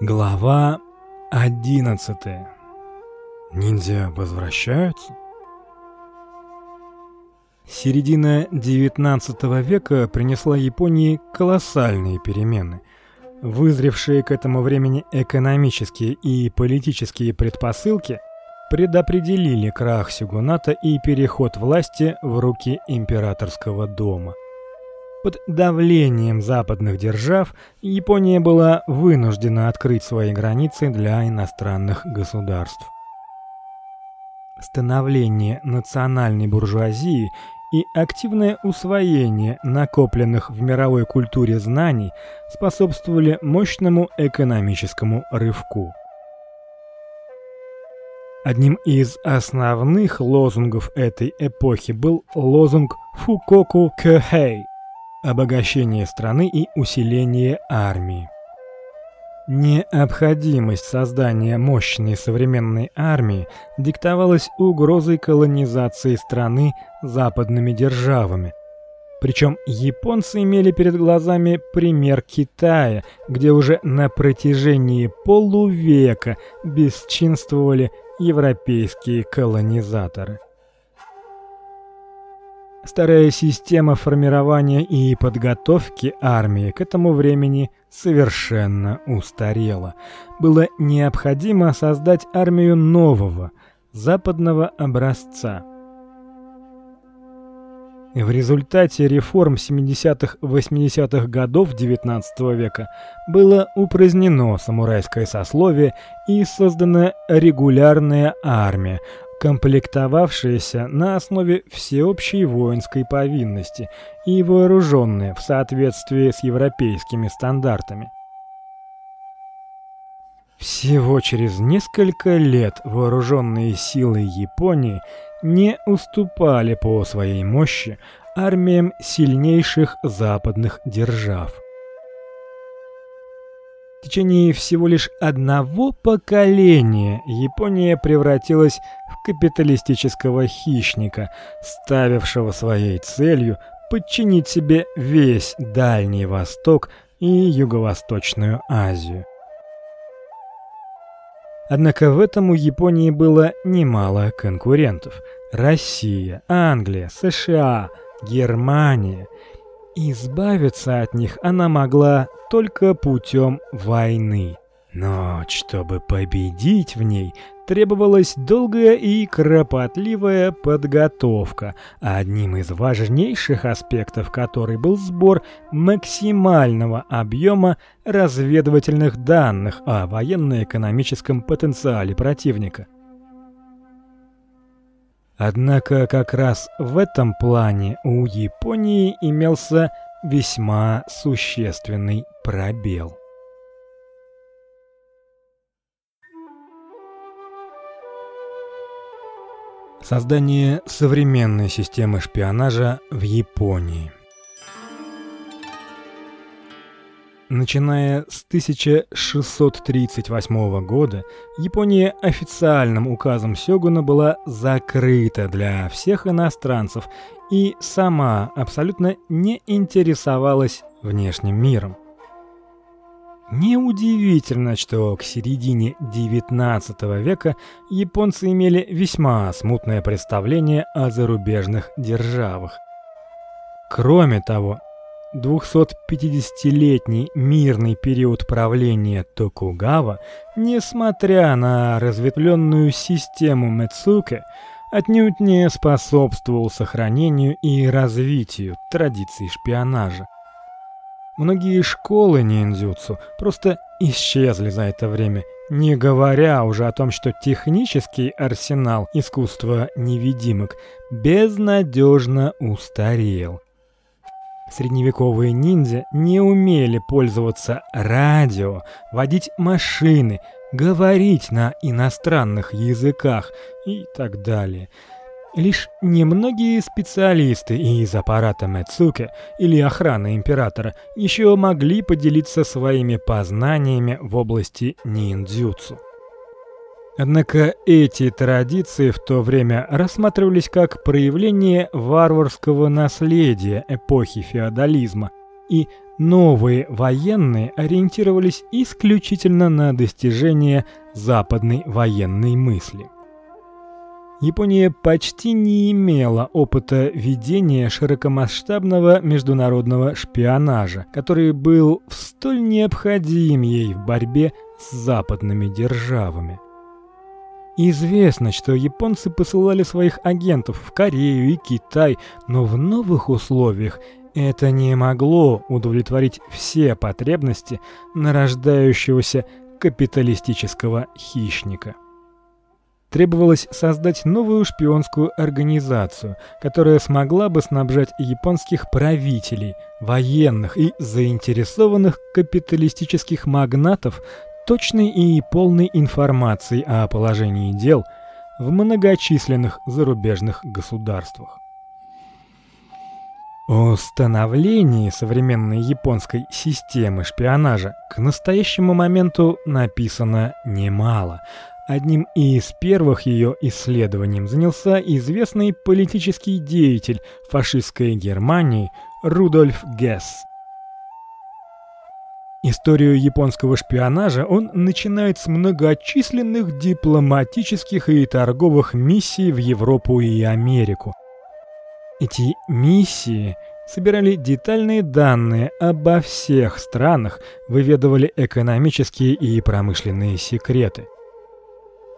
Глава 11. Ниндзя возвращаются? Середина XIX века принесла Японии колоссальные перемены. Вызревшие к этому времени экономические и политические предпосылки предопределили крах сёгуната и переход власти в руки императорского дома. Под давлением западных держав Япония была вынуждена открыть свои границы для иностранных государств. Становление национальной буржуазии и активное усвоение накопленных в мировой культуре знаний способствовали мощному экономическому рывку. Одним из основных лозунгов этой эпохи был лозунг Фукоку Кёхэй обогащение страны и усиление армии. Необходимость создания мощной современной армии диктовалась угрозой колонизации страны западными державами. Причем японцы имели перед глазами пример Китая, где уже на протяжении полувека бесчинствовали европейские колонизаторы. Старая система формирования и подготовки армии к этому времени совершенно устарела. Было необходимо создать армию нового, западного образца. В результате реформ 70-80-х годов XIX века было упразднено самурайское сословие и создана регулярная армия, комплектовавшиеся на основе всеобщей воинской повинности и вооруженные в соответствии с европейскими стандартами. Всего через несколько лет вооруженные силы Японии не уступали по своей мощи армиям сильнейших западных держав. В течение всего лишь одного поколения Япония превратилась в капиталистического хищника, ставившего своей целью подчинить себе весь Дальний Восток и Юго-Восточную Азию. Однако в этом у Японии было немало конкурентов: Россия, Англия, США, Германия Избавиться от них она могла только путем войны. Но чтобы победить в ней, требовалась долгая и кропотливая подготовка, одним из важнейших аспектов которой был сбор максимального объема разведывательных данных о военно-экономическом потенциале противника. Однако как раз в этом плане у Японии имелся весьма существенный пробел. Создание современной системы шпионажа в Японии – Начиная с 1638 года, Япония официальным указом сёгуна была закрыта для всех иностранцев и сама абсолютно не интересовалась внешним миром. Неудивительно, что к середине XIX века японцы имели весьма смутное представление о зарубежных державах. Кроме того, 250-летний мирный период правления Токугава, несмотря на разветвленную систему Мэцуке, отнюдь не способствовал сохранению и развитию традиций шпионажа. Многие школы ниндзюцу просто исчезли за это время, не говоря уже о том, что технический арсенал искусства невидимок безнадежно устарел. Средневековые ниндзя не умели пользоваться радио, водить машины, говорить на иностранных языках и так далее. Лишь немногие специалисты из аппарата Мэцуке или охраны императора еще могли поделиться своими познаниями в области ниндзюцу. Однако эти традиции в то время рассматривались как проявление варварского наследия эпохи феодализма и новые военные ориентировались исключительно на достижение западной военной мысли. Япония почти не имела опыта ведения широкомасштабного международного шпионажа, который был столь необходим ей в борьбе с западными державами. Известно, что японцы посылали своих агентов в Корею и Китай, но в новых условиях это не могло удовлетворить все потребности нарождающегося капиталистического хищника. Требовалось создать новую шпионскую организацию, которая смогла бы снабжать японских правителей, военных и заинтересованных капиталистических магнатов точной и полной информацией о положении дел в многочисленных зарубежных государствах. О становлении современной японской системы шпионажа к настоящему моменту написано немало. Одним из первых ее исследованием занялся известный политический деятель фашистской Германии Рудольф Гесс. Историю японского шпионажа он начинает с многочисленных дипломатических и торговых миссий в Европу и Америку. Эти миссии собирали детальные данные обо всех странах, выведывали экономические и промышленные секреты.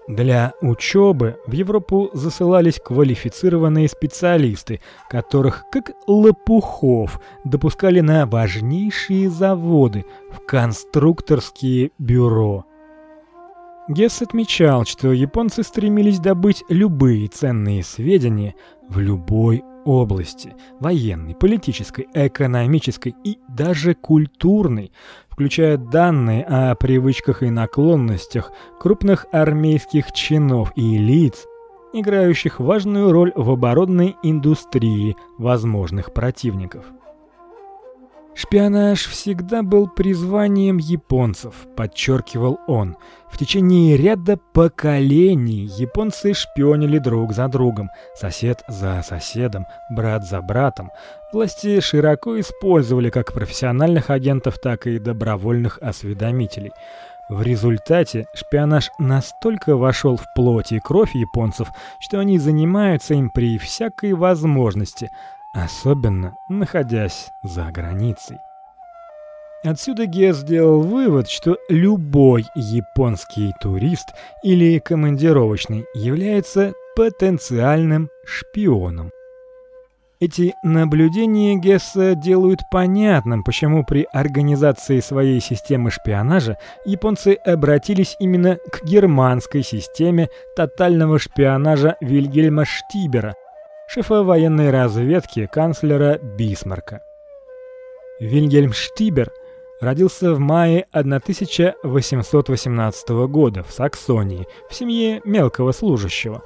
Для учебы в Европу засылались квалифицированные специалисты, которых, как лопухов, допускали на важнейшие заводы, в конструкторские бюро. Гесс отмечал, что японцы стремились добыть любые ценные сведения в любой области: военной, политической, экономической и даже культурной, включая данные о привычках и наклонностях крупных армейских чинов и лиц, играющих важную роль в оборонной индустрии возможных противников. Шпионаж всегда был призванием японцев, подчеркивал он. В течение ряда поколений японцы шпионили друг за другом, сосед за соседом, брат за братом. Власти широко использовали как профессиональных агентов, так и добровольных осведомителей. В результате шпионаж настолько вошел в плоть и кровь японцев, что они занимаются им при всякой возможности, особенно находясь за границей. Отсюда Гесс сделал вывод, что любой японский турист или командировочный является потенциальным шпионом. Эти наблюдения Гесса делают понятным, почему при организации своей системы шпионажа японцы обратились именно к германской системе тотального шпионажа Вильгельма Штибера – шефа военной разведки канцлера Бисмарка. Вильгельм Штибер родился в мае 1818 года в Саксонии в семье мелкого служащего.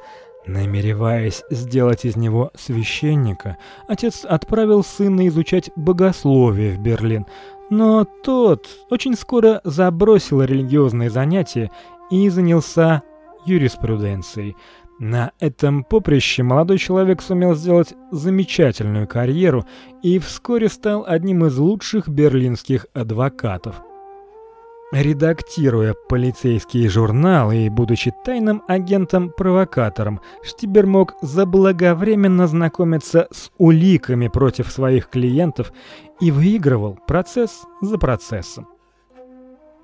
Намереваясь сделать из него священника, отец отправил сына изучать богословие в Берлин, но тот очень скоро забросил религиозные занятия и занялся юриспруденцией. На этом поприще молодой человек сумел сделать замечательную карьеру и вскоре стал одним из лучших берлинских адвокатов. Редактируя полицейские журналы и будучи тайным агентом-провокатором, Штибер мог заблаговременно знакомиться с уликами против своих клиентов и выигрывал процесс за процессом.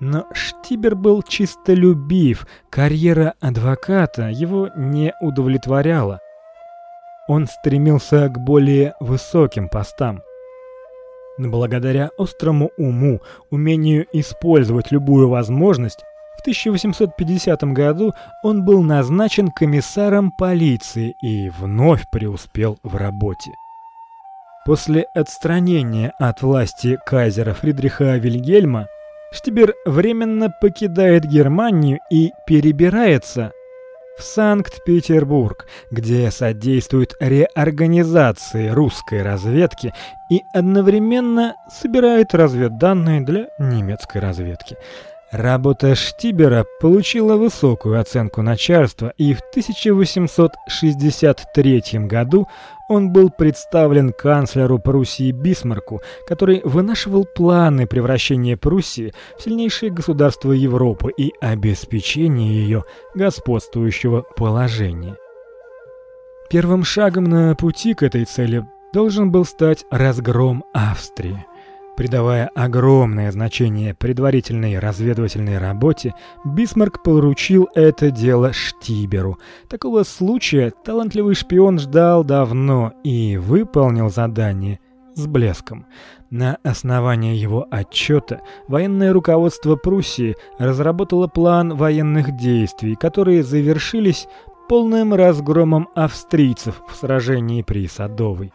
Но Штибер был чистолюбив, карьера адвоката его не удовлетворяла. Он стремился к более высоким постам. Благодаря острому уму, умению использовать любую возможность, в 1850 году он был назначен комиссаром полиции и вновь преуспел в работе. После отстранения от власти кайзера Фридриха Вильгельма Штибер временно покидает Германию и перебирается в Санкт-Петербург, где содействует реорганизации русской разведки и одновременно собирает разведданные для немецкой разведки. Работа Штибера получила высокую оценку начальства, и в 1863 году он был представлен канцлеру Пруссии Бисмарку, который вынашивал планы превращения Пруссии в сильнейшее государство Европы и обеспечения ее господствующего положения. Первым шагом на пути к этой цели должен был стать разгром Австрии. Придавая огромное значение предварительной разведывательной работе, Бисмарк поручил это дело Штиберу. Такого случая талантливый шпион ждал давно и выполнил задание с блеском. На основании его отчета военное руководство Пруссии разработало план военных действий, которые завершились полным разгромом австрийцев в сражении при Садовой.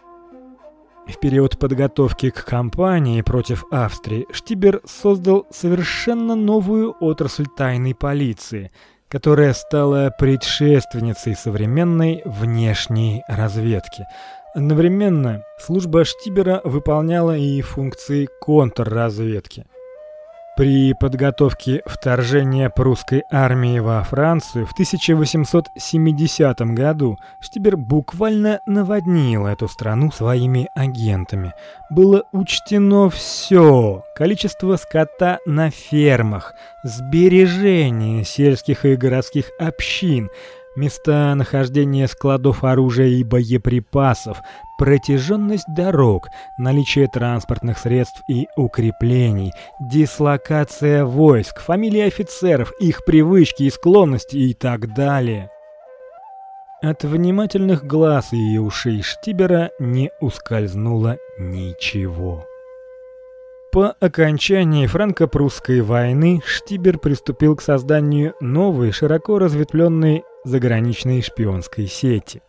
В период подготовки к кампании против Австрии Штибер создал совершенно новую отрасль тайной полиции, которая стала предшественницей современной внешней разведки. Одновременно служба Штибера выполняла и функции контрразведки. При подготовке вторжения прусской армии во Францию в 1870 году Штибер буквально наводнил эту страну своими агентами. Было учтено все: количество скота на фермах, сбережения сельских и городских общин, места нахождения складов оружия и боеприпасов, протяженность дорог, наличие транспортных средств и укреплений, дислокация войск, фамилии офицеров, их привычки и склонности и так далее. От внимательных глаз и ушей Штибера не ускользнуло ничего. По окончании франко-прусской войны Штибер приступил к созданию новой, широко разветвленной заграничной шпионской сети.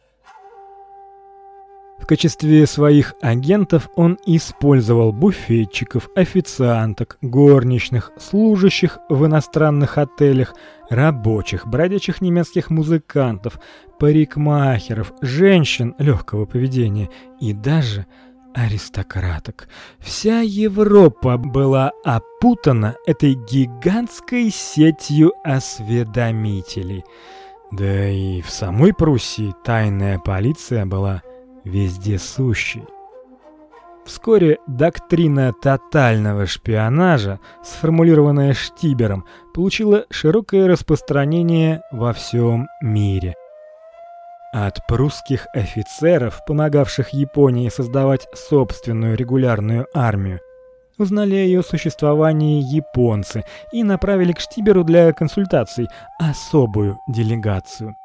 В качестве своих агентов он использовал буфетчиков, официанток, горничных, служащих в иностранных отелях, рабочих, бродячих немецких музыкантов, парикмахеров, женщин легкого поведения и даже аристократок. Вся Европа была опутана этой гигантской сетью осведомителей. Да и в самой Пруссии тайная полиция была вездесущей. Вскоре доктрина тотального шпионажа, сформулированная Штибером, получила широкое распространение во всем мире. От прусских офицеров, помогавших Японии создавать собственную регулярную армию, узнали о ее существовании японцы и направили к Штиберу для консультаций особую делегацию.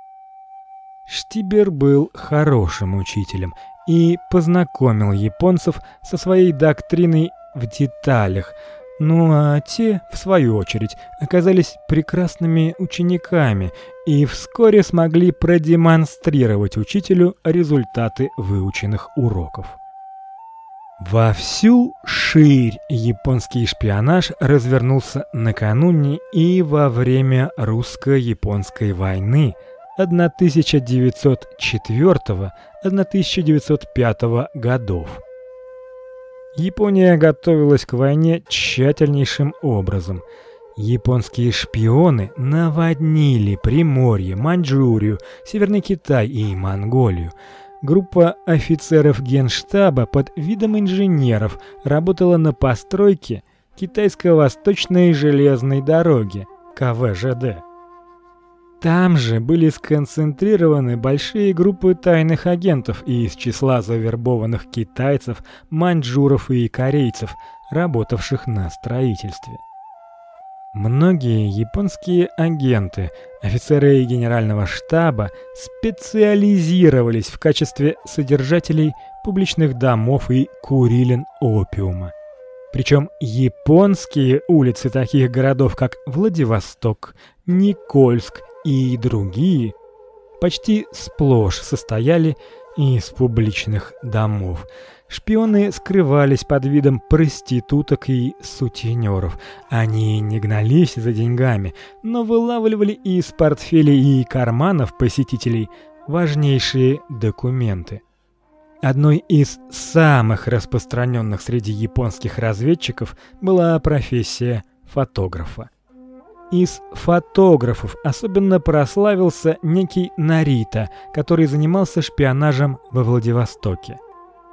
Штибер был хорошим учителем и познакомил японцев со своей доктриной в деталях. Ну а те, в свою очередь, оказались прекрасными учениками и вскоре смогли продемонстрировать учителю результаты выученных уроков. Во всю ширь японский шпионаж развернулся накануне и во время русско-японской войны 1904-1905 годов. Япония готовилась к войне тщательнейшим образом. Японские шпионы наводнили Приморье, Маньчжурию, Северный Китай и Монголию. Группа офицеров Генштаба под видом инженеров работала на постройке китайско-восточной железной дороги КВЖД. Там же были сконцентрированы большие группы тайных агентов из числа завербованных китайцев, маньчжуров и корейцев, работавших на строительстве. Многие японские агенты, офицеры генерального штаба специализировались в качестве содержателей публичных домов и курилен опиума. Причем японские улицы таких городов, как Владивосток, Никольск и другие, почти сплошь состояли из публичных домов. Шпионы скрывались под видом проституток и сутенеров. Они не гнались за деньгами, но вылавливали из портфелей и карманов посетителей важнейшие документы. Одной из самых распространенных среди японских разведчиков была профессия фотографа. Из фотографов особенно прославился некий Нарита, который занимался шпионажем во Владивостоке.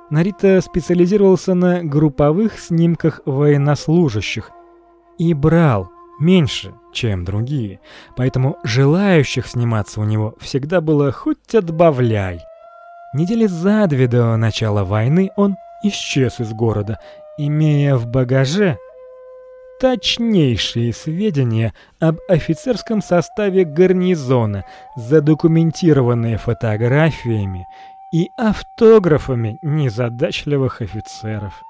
Нарита специализировался на групповых снимках военнослужащих и брал меньше, чем другие. Поэтому желающих сниматься у него всегда было хоть отбавляй. Недели за две до начала войны он исчез из города, имея в багаже точнейшие сведения об офицерском составе гарнизона, задокументированные фотографиями и автографами незадачливых офицеров.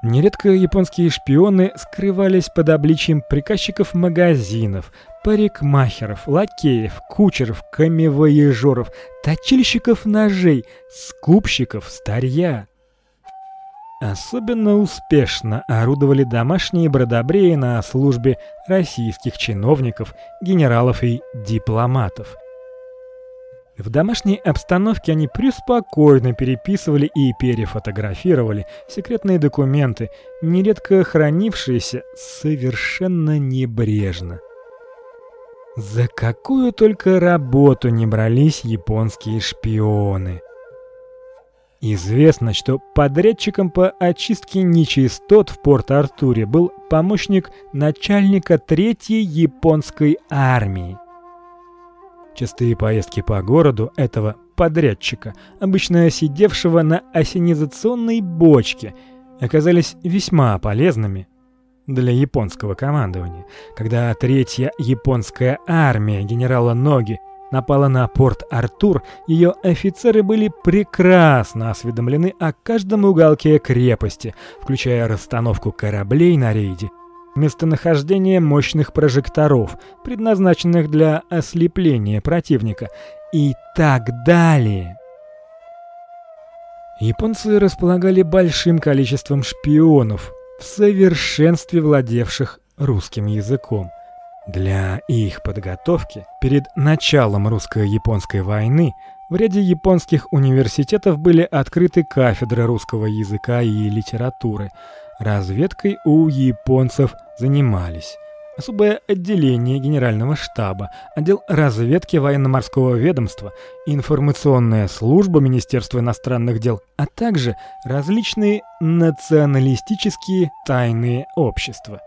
Нередко японские шпионы скрывались под обличием приказчиков магазинов, парикмахеров, лакеев, кучеров, камевояжеров, точильщиков ножей, скупщиков старья. Особенно успешно орудовали домашние бродобреи на службе российских чиновников, генералов и дипломатов. В домашней обстановке они преспокойно переписывали и перефотографировали секретные документы, нередко хранившиеся совершенно небрежно. За какую только работу не брались японские шпионы. Известно, что подрядчиком по очистке нечистот в Порт-Артуре был помощник начальника третьей японской армии. Частые поездки по городу этого подрядчика, обычно сидевшего на осенизационной бочке, оказались весьма полезными для японского командования. Когда третья японская армия генерала Ноги напала на порт Артур, ее офицеры были прекрасно осведомлены о каждом уголке крепости, включая расстановку кораблей на рейде, местонахождение мощных прожекторов, предназначенных для ослепления противника, и так далее. Японцы располагали большим количеством шпионов, в совершенстве владевших русским языком. Для их подготовки перед началом русско-японской войны в ряде японских университетов были открыты кафедры русского языка и литературы. Разведкой у японцев занимались особое отделение Генерального штаба, отдел разведки военно-морского ведомства, информационная служба Министерства иностранных дел, а также различные националистические тайные общества.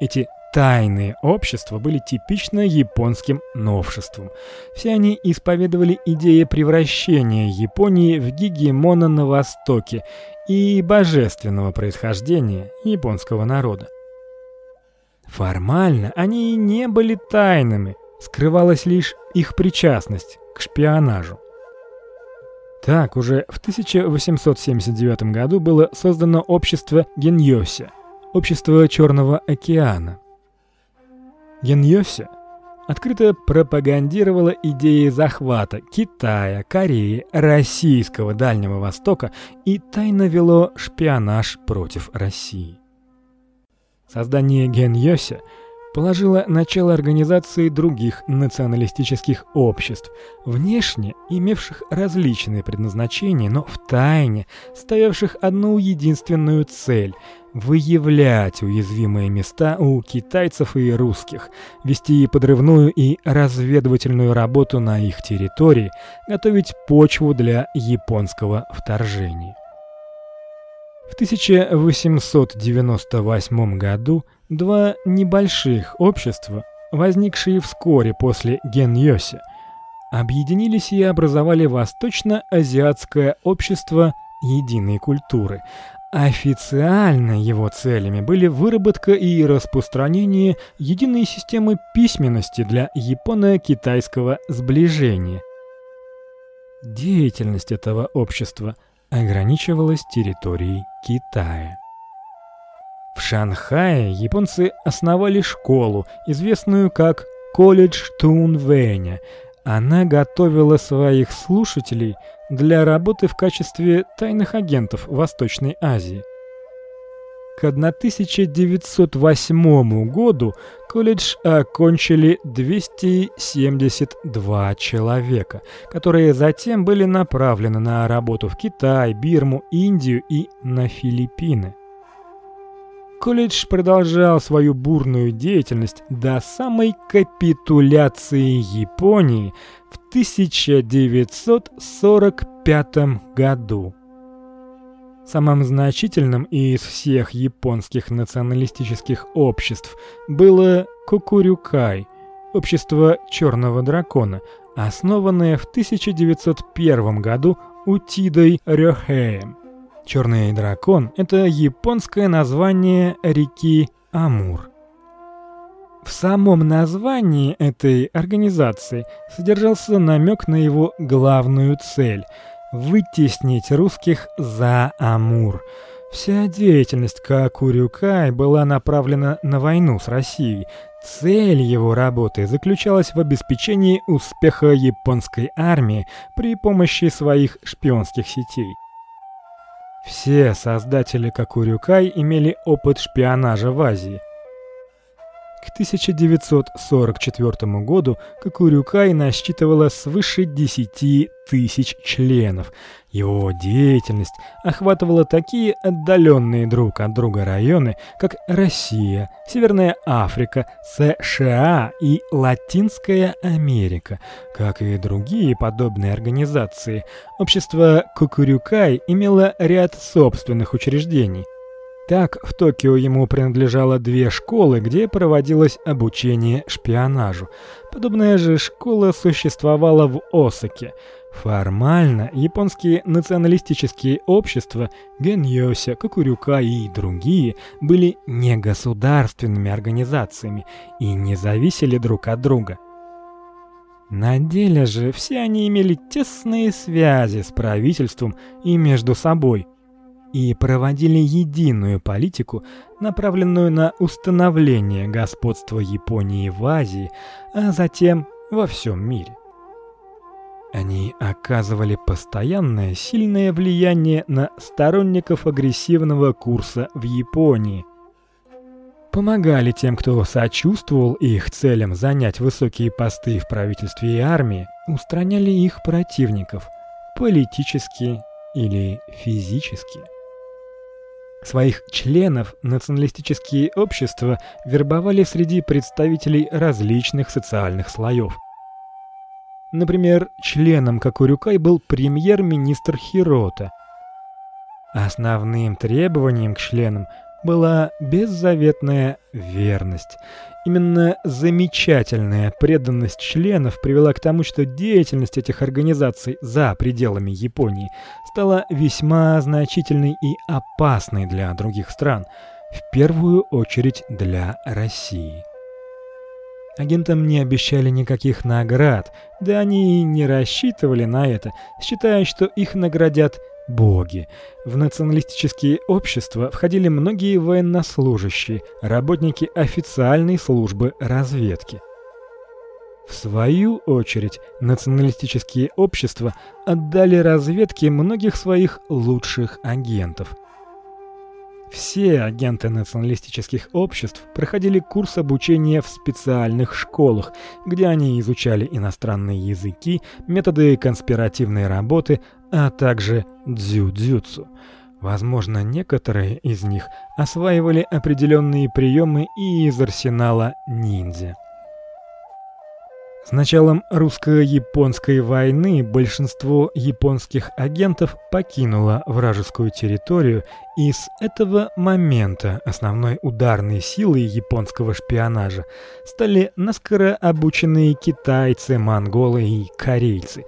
Эти Тайные общества были типично японским новшеством. Все они исповедовали идеи превращения Японии в гегемона на Востоке и божественного происхождения японского народа. Формально они и не были тайными, скрывалась лишь их причастность к шпионажу. Так уже в 1879 году было создано общество Геньёся, общество Черного океана. Геньёся открыто пропагандировала идеи захвата Китая, Кореи, российского Дальнего Востока и тайно вело шпионаж против России. Создание Геньёся положило начало организации других националистических обществ, внешне имевших различные предназначения, но в тайне ставивших одну единственную цель выявлять уязвимые места у китайцев и русских, вести подрывную и разведывательную работу на их территории, готовить почву для японского вторжения. В 1898 году два небольших общества, возникшие вскоре после Геньёси, объединились и образовали Восточно-азиатское общество единой культуры, Официально его целями были выработка и распространение единой системы письменности для японо-китайского сближения. Деятельность этого общества ограничивалась территорией Китая. В Шанхае японцы основали школу, известную как колледж Тунвэня. Она готовила своих слушателей для работы в качестве тайных агентов Восточной Азии. К 1908 году колледж окончили 272 человека, которые затем были направлены на работу в Китай, Бирму, Индию и на Филиппины. колледж продолжал свою бурную деятельность до самой капитуляции Японии в 1945 году. Самым значительным из всех японских националистических обществ было Кокурюкай, общество Черного дракона, основанное в 1901 году Утидой Рёхэем. Черный дракон это японское название реки Амур. В самом названии этой организации содержался намек на его главную цель вытеснить русских за Амур. Вся деятельность Каокурюкай была направлена на войну с Россией. Цель его работы заключалась в обеспечении успеха японской армии при помощи своих шпионских сетей. Все создатели Кокурюкай имели опыт шпионажа в Азии. К 1944 году Кокурюкай насчитывала свыше 10 тысяч членов. Его деятельность охватывала такие отдаленные друг от друга районы, как Россия, Северная Африка, США и Латинская Америка, как и другие подобные организации. Общество Кокурюкай имело ряд собственных учреждений. Так, в Токио ему принадлежало две школы, где проводилось обучение шпионажу. Подобная же школа существовала в Осаке. Формально японские националистические общества Геньёся, Кокурюка и другие были не государственными организациями и не зависели друг от друга. На деле же все они имели тесные связи с правительством и между собой и проводили единую политику, направленную на установление господства Японии в Азии, а затем во всем мире. Они оказывали постоянное сильное влияние на сторонников агрессивного курса в Японии. Помогали тем, кто сочувствовал их целям занять высокие посты в правительстве и армии, устраняли их противников политически или физически. Своих членов националистические общества вербовали среди представителей различных социальных слоев. Например, членом Кокурюкай был премьер-министр Хирота. Основным требованием к членам была беззаветная верность. Именно замечательная преданность членов привела к тому, что деятельность этих организаций за пределами Японии стала весьма значительной и опасной для других стран, в первую очередь для России. Агентам не обещали никаких наград, да они и не рассчитывали на это, считая, что их наградят боги. В националистические общества входили многие военнослужащие, работники официальной службы разведки. В свою очередь, националистические общества отдали разведке многих своих лучших агентов. Все агенты националистических обществ проходили курс обучения в специальных школах, где они изучали иностранные языки, методы конспиративной работы, а также дзюдзюцу. Возможно, некоторые из них осваивали определенные приемы и из арсенала ниндзя. С началом русско-японской войны большинство японских агентов покинуло вражескую территорию, и с этого момента основной ударной силой японского шпионажа стали наскоро обученные китайцы, монголы и корейцы.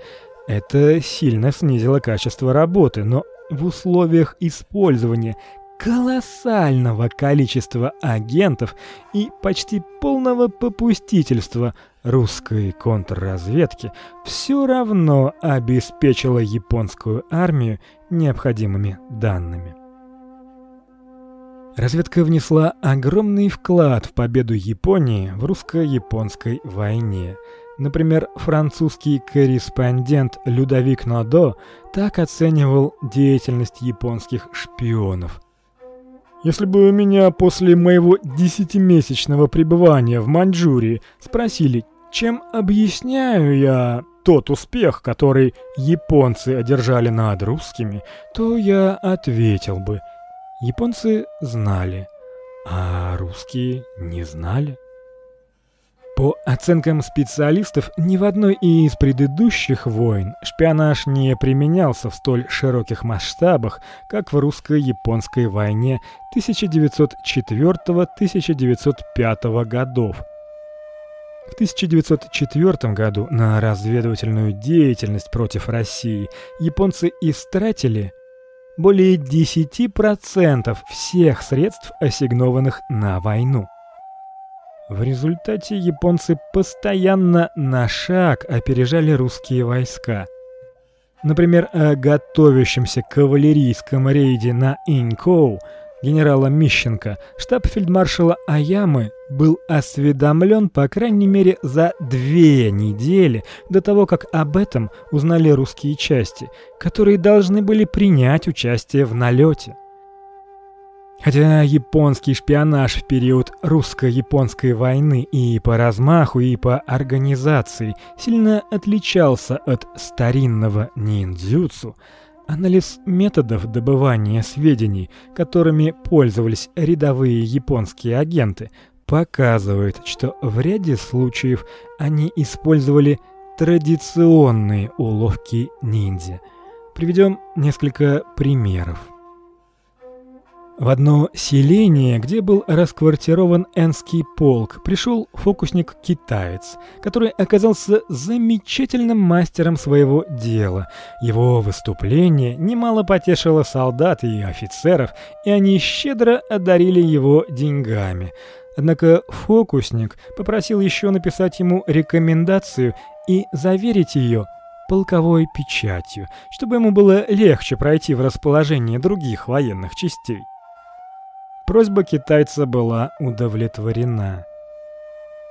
Это сильно снизило качество работы, но в условиях использования колоссального количества агентов и почти полного попустительства русской контрразведки все равно обеспечила японскую армию необходимыми данными. Разведка внесла огромный вклад в победу Японии в русско-японской войне. Например, французский корреспондент Людовик Нодо так оценивал деятельность японских шпионов – если бы меня после моего десятимесячного пребывания в Маньчжурии спросили, чем объясняю я тот успех, который японцы одержали над русскими, то я ответил бы: японцы знали, а русские не знали. По оценкам специалистов, ни в одной из предыдущих войн шпионаж не применялся в столь широких масштабах, как в русско-японской войне 1904-1905 годов. В 1904 году на разведывательную деятельность против России японцы истратили более 10% всех средств, ассигнованных на войну. В результате японцы постоянно на шаг опережали русские войска. Например, о готовящемся кавалерийском рейде на Инкоу генерала Мищенко штаб фельдмаршала Аямы был осведомлен по крайней мере за две недели до того, как об этом узнали русские части, которые должны были принять участие в налете. Хотя японский шпионаж в период русско-японской войны и по размаху, и по организации сильно отличался от старинного ниндзюцу, анализ методов добывания сведений, которыми пользовались рядовые японские агенты, показывает, что в ряде случаев они использовали традиционные уловки ниндзя. Приведем несколько примеров. В одно селение, где был расквартирован энский полк, пришел фокусник-китаец, который оказался замечательным мастером своего дела. Его выступление немало потешило солдат и офицеров, и они щедро одарили его деньгами. Однако фокусник попросил еще написать ему рекомендацию и заверить ее полковой печатью, чтобы ему было легче пройти в расположение других военных частей. Просьба китайца была удовлетворена.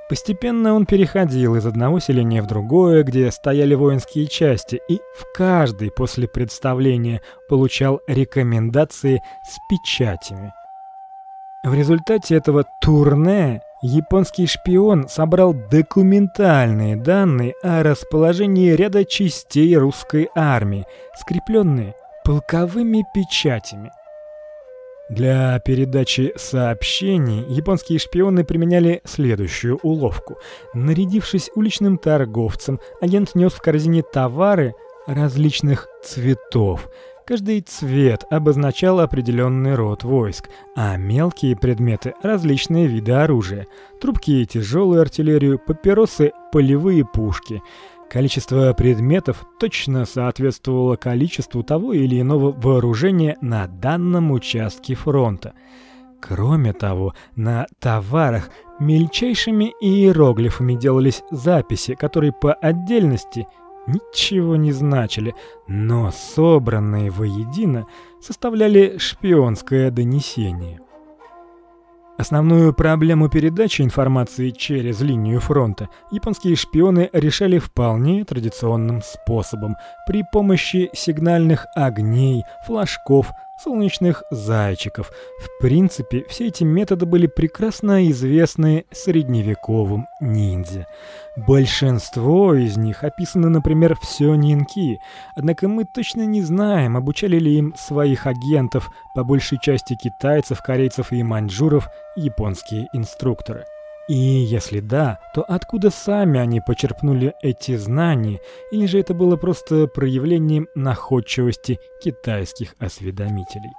Постепенно он переходил из одного селения в другое, где стояли воинские части, и в каждой после представления получал рекомендации с печатями. В результате этого турне японский шпион собрал документальные данные о расположении ряда частей русской армии, скрепленные полковыми печатями. Для передачи сообщений японские шпионы применяли следующую уловку. Нарядившись уличным торговцем, агент нес в корзине товары различных цветов. Каждый цвет обозначал определенный род войск, а мелкие предметы различные виды оружия: трубки и тяжелую артиллерию, папиросы, полевые пушки. Количество предметов точно соответствовало количеству того или иного вооружения на данном участке фронта. Кроме того, на товарах мельчайшими иероглифами делались записи, которые по отдельности ничего не значили, но собранные воедино составляли шпионское донесение. Основную проблему передачи информации через линию фронта японские шпионы решали вполне традиционным способом. При помощи сигнальных огней, флажков, солнечных зайчиков. В принципе, все эти методы были прекрасно известны средневековым ниндзя. Большинство из них описаны, например, в Сёнинки, однако мы точно не знаем, обучали ли им своих агентов, по большей части китайцев, корейцев и маньчжуров, японские инструкторы. И если да, то откуда сами они почерпнули эти знания, или же это было просто проявлением находчивости китайских осведомителей?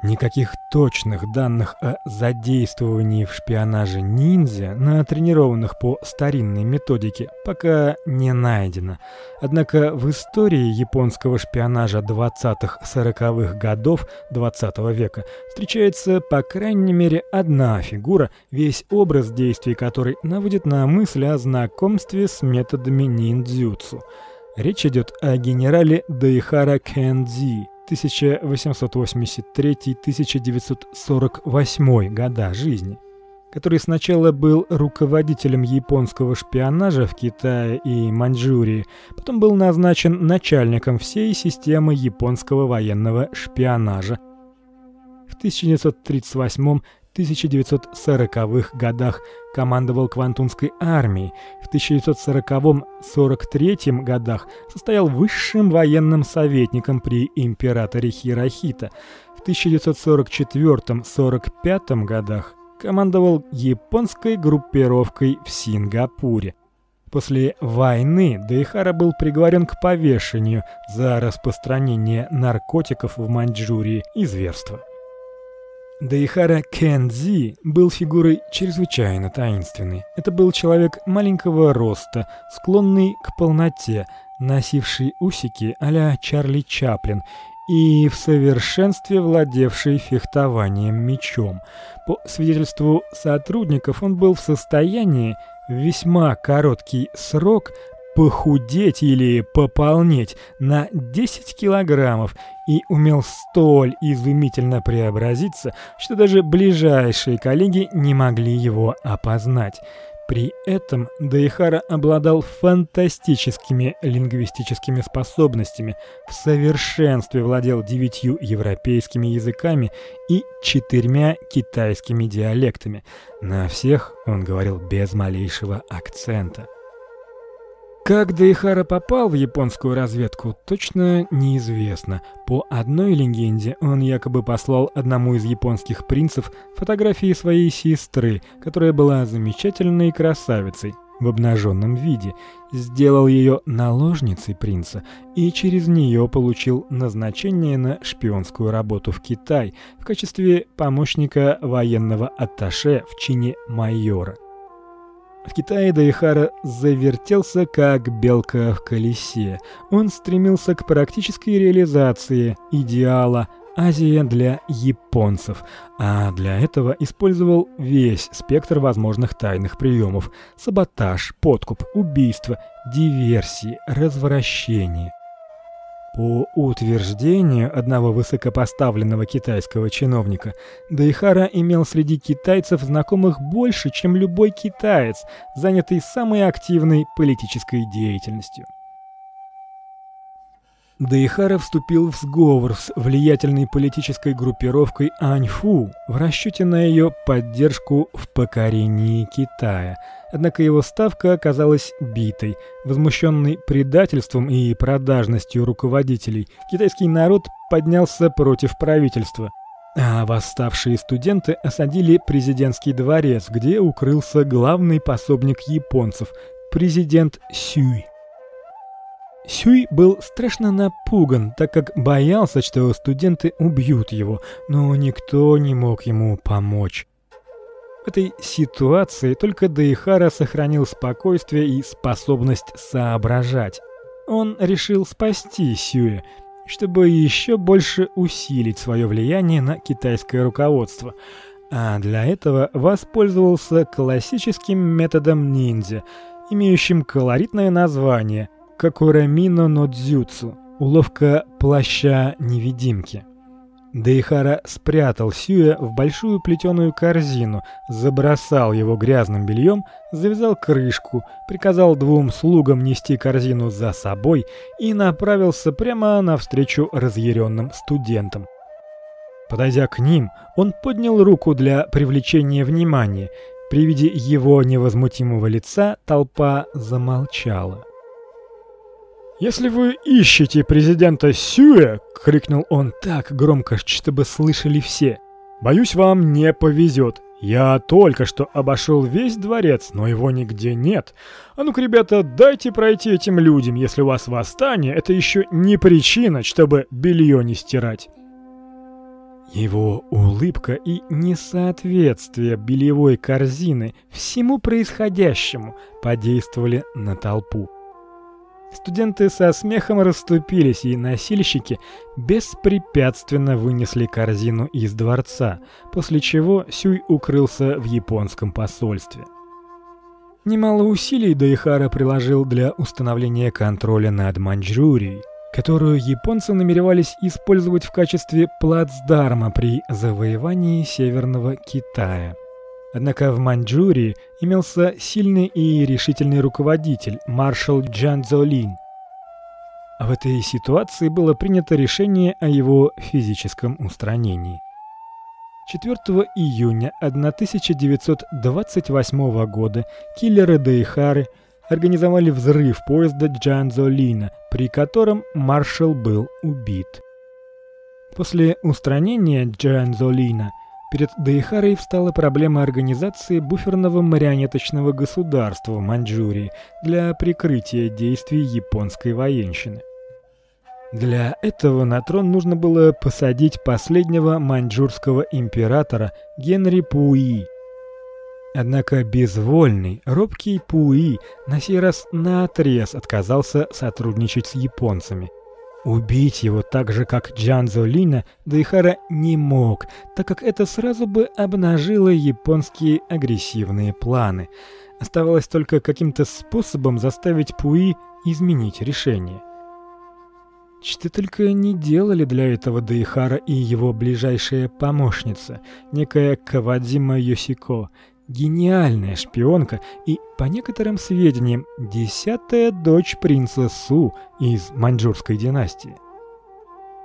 Никаких точных данных о задействовании в шпионаже ниндзя, натренированных по старинной методике, пока не найдено. Однако в истории японского шпионажа 20-40-х годов 20 -го века встречается по крайней мере одна фигура, весь образ действий которой наводит на мысль о знакомстве с методами ниндзюцу. Речь идет о генерале Дайхара Кэндзи 1883-1948 года жизни, который сначала был руководителем японского шпионажа в Китае и Маньчжурии, потом был назначен начальником всей системы японского военного шпионажа. В 1938 1940-х годах командовал Квантунской армией, в 1940-43 годах состоял высшим военным советником при императоре Хирохито. в 1944-45 годах командовал японской группировкой в Сингапуре. После войны Дэйхара был приговорен к повешению за распространение наркотиков в Маньчжурии и зверство. Дэйхара Кензи был фигурой чрезвычайно таинственной. Это был человек маленького роста, склонный к полноте, носивший усики а-ля Чарли Чаплин и в совершенстве владевший фехтованием мечом. По свидетельству сотрудников, он был в состоянии в весьма короткий срок похудеть или пополнеть на 10 килограммов и умел столь изумительно преобразиться, что даже ближайшие коллеги не могли его опознать. При этом Дайхара обладал фантастическими лингвистическими способностями, в совершенстве владел девятью европейскими языками и четырьмя китайскими диалектами. На всех он говорил без малейшего акцента. Как Дэйхара попал в японскую разведку, точно неизвестно. По одной легенде, он якобы послал одному из японских принцев фотографии своей сестры, которая была замечательной красавицей в обнаженном виде, сделал ее наложницей принца и через нее получил назначение на шпионскую работу в Китай в качестве помощника военного атташе в чине майора. В Китае Дайхара завертелся как белка в колесе. Он стремился к практической реализации идеала Азия для японцев, а для этого использовал весь спектр возможных тайных приемов: саботаж, подкуп, убийство, диверсии, развращение. По утверждению одного высокопоставленного китайского чиновника, Дайхара имел среди китайцев знакомых больше, чем любой китаец, занятый самой активной политической деятельностью. Дэйхара вступил в сговор с влиятельной политической группировкой Аньфу в расчете на ее поддержку в покорении Китая. Однако его ставка оказалась битой. Возмущенный предательством и продажностью руководителей, китайский народ поднялся против правительства. А восставшие студенты осадили президентский дворец, где укрылся главный пособник японцев, президент Сюй. Сюй был страшно напуган, так как боялся, что студенты убьют его, но никто не мог ему помочь. В этой ситуации только Дэйхара сохранил спокойствие и способность соображать. Он решил спасти Сюя, чтобы еще больше усилить свое влияние на китайское руководство. А для этого воспользовался классическим методом ниндзя, имеющим колоритное название – Какурамино но дзюцу, уловка плаща-невидимки. Дейхара спрятал Сюя в большую плетеную корзину, забросал его грязным бельем, завязал крышку, приказал двум слугам нести корзину за собой и направился прямо навстречу разъяренным студентам. Подойдя к ним, он поднял руку для привлечения внимания. При виде его невозмутимого лица толпа замолчала. «Если вы ищете президента Сюэ!» — крикнул он так громко, чтобы слышали все. «Боюсь, вам не повезет. Я только что обошел весь дворец, но его нигде нет. А ну-ка, ребята, дайте пройти этим людям. Если у вас восстание, это еще не причина, чтобы белье не стирать». Его улыбка и несоответствие бельевой корзины всему происходящему подействовали на толпу. Студенты со смехом расступились, и носильщики беспрепятственно вынесли корзину из дворца, после чего Сюй укрылся в японском посольстве. Немало усилий Дайхара приложил для установления контроля над Маньчжурией, которую японцы намеревались использовать в качестве плацдарма при завоевании Северного Китая. Однако в Маньчжурии имелся сильный и решительный руководитель, маршал Джан Цзолин. В этой ситуации было принято решение о его физическом устранении. 4 июня 1928 года киллеры Дейхары организовали взрыв поезда Джан Цзолина, при котором маршал был убит. После устранения Джанзолина перед Дайхарой встала проблема организации буферного марионеточного государства Маньчжурии для прикрытия действий японской военщины. Для этого на трон нужно было посадить последнего маньчжурского императора Генри Пуи. Однако безвольный, робкий Пуи на сей раз наотрез отказался сотрудничать с японцами. Убить его так же, как Джанзо Лина, Дайхара не мог, так как это сразу бы обнажило японские агрессивные планы. Оставалось только каким-то способом заставить Пуи изменить решение. Что только не делали для этого Дайхара и его ближайшая помощница, некая Кавадима Йосико, гениальная шпионка и, по некоторым сведениям, десятая дочь принца Су из маньчжурской династии.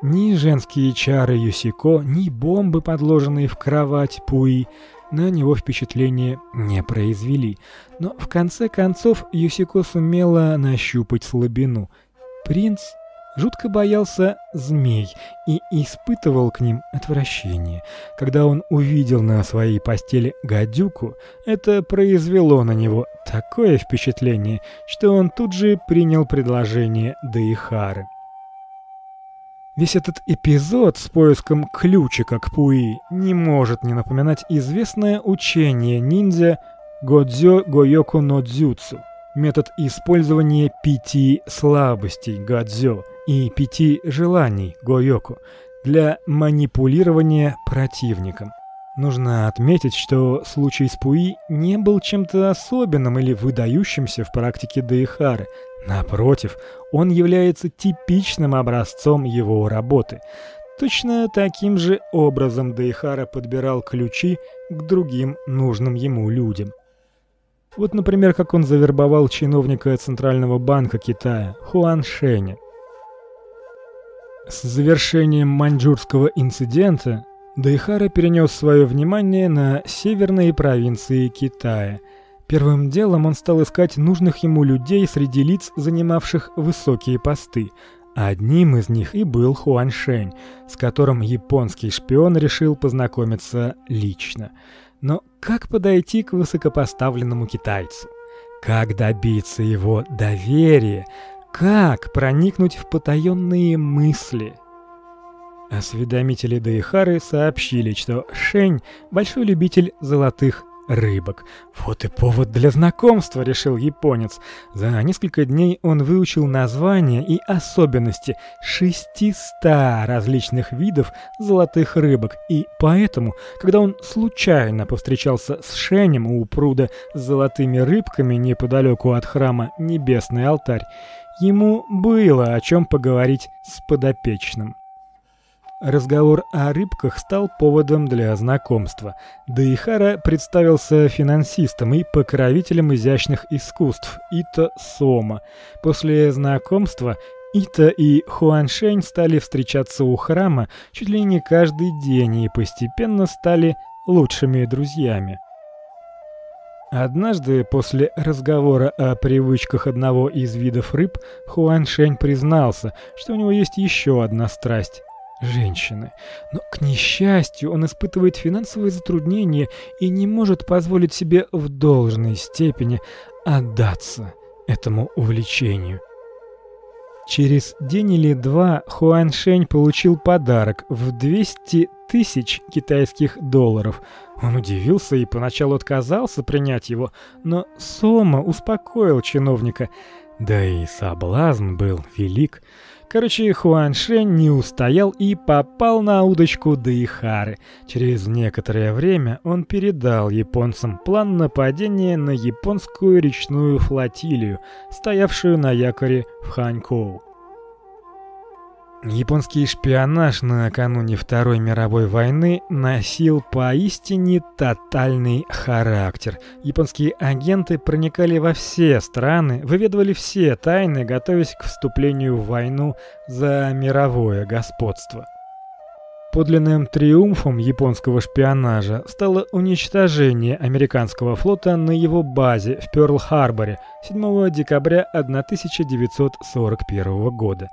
Ни женские чары Юсико, ни бомбы, подложенные в кровать Пуи, на него впечатления не произвели. Но в конце концов Юсико сумела нащупать слабину. Принц жутко боялся змей и испытывал к ним отвращение. Когда он увидел на своей постели гадюку, это произвело на него такое впечатление, что он тут же принял предложение Даихары. Весь этот эпизод с поиском ключика к Пуи не может не напоминать известное учение ниндзя Годзё Гойоку но метод использования пяти слабостей Годзё и пяти желаний Гойоку для манипулирования противником. Нужно отметить, что случай с Пуи не был чем-то особенным или выдающимся в практике Даихары. Напротив, он является типичным образцом его работы. Точно таким же образом Даихара подбирал ключи к другим нужным ему людям. Вот, например, как он завербовал чиновника Центрального банка Китая Хуан Шэня. С завершением маньчжурского инцидента Дайхара перенес свое внимание на северные провинции Китая. Первым делом он стал искать нужных ему людей среди лиц, занимавших высокие посты. Одним из них и был Хуан Шэнь, с которым японский шпион решил познакомиться лично. Но как подойти к высокопоставленному китайцу? Как добиться его доверия? Как проникнуть в потаенные мысли? Осведомители Дайхары сообщили, что Шень большой любитель золотых рыбок. Вот и повод для знакомства, решил японец. За несколько дней он выучил названия и особенности 600 различных видов золотых рыбок, и поэтому, когда он случайно повстречался с Шенем у пруда с золотыми рыбками неподалеку от храма Небесный алтарь, ему было о чем поговорить с подопечным. Разговор о рыбках стал поводом для знакомства. Даихара представился финансистом и покровителем изящных искусств Ито Сома. После знакомства Ита и Хуаншень стали встречаться у храма чуть ли не каждый день и постепенно стали лучшими друзьями. Однажды после разговора о привычках одного из видов рыб Хуаншень признался, что у него есть еще одна страсть женщины. Но к несчастью, он испытывает финансовые затруднения и не может позволить себе в должной степени отдаться этому увлечению. Через день или два Хуан Шэнь получил подарок в 200 тысяч китайских долларов. Он удивился и поначалу отказался принять его, но Сома успокоил чиновника. Да и соблазн был велик. Короче, Хуан Шэнь не устоял и попал на удочку Даихары. Через некоторое время он передал японцам план нападения на японскую речную флотилию, стоявшую на якоре в Ханькоу. Японский шпионаж накануне Второй мировой войны носил поистине тотальный характер. Японские агенты проникали во все страны, выведывали все тайны, готовясь к вступлению в войну за мировое господство. Подлинным триумфом японского шпионажа стало уничтожение американского флота на его базе в Пёрл-Харборе 7 декабря 1941 года.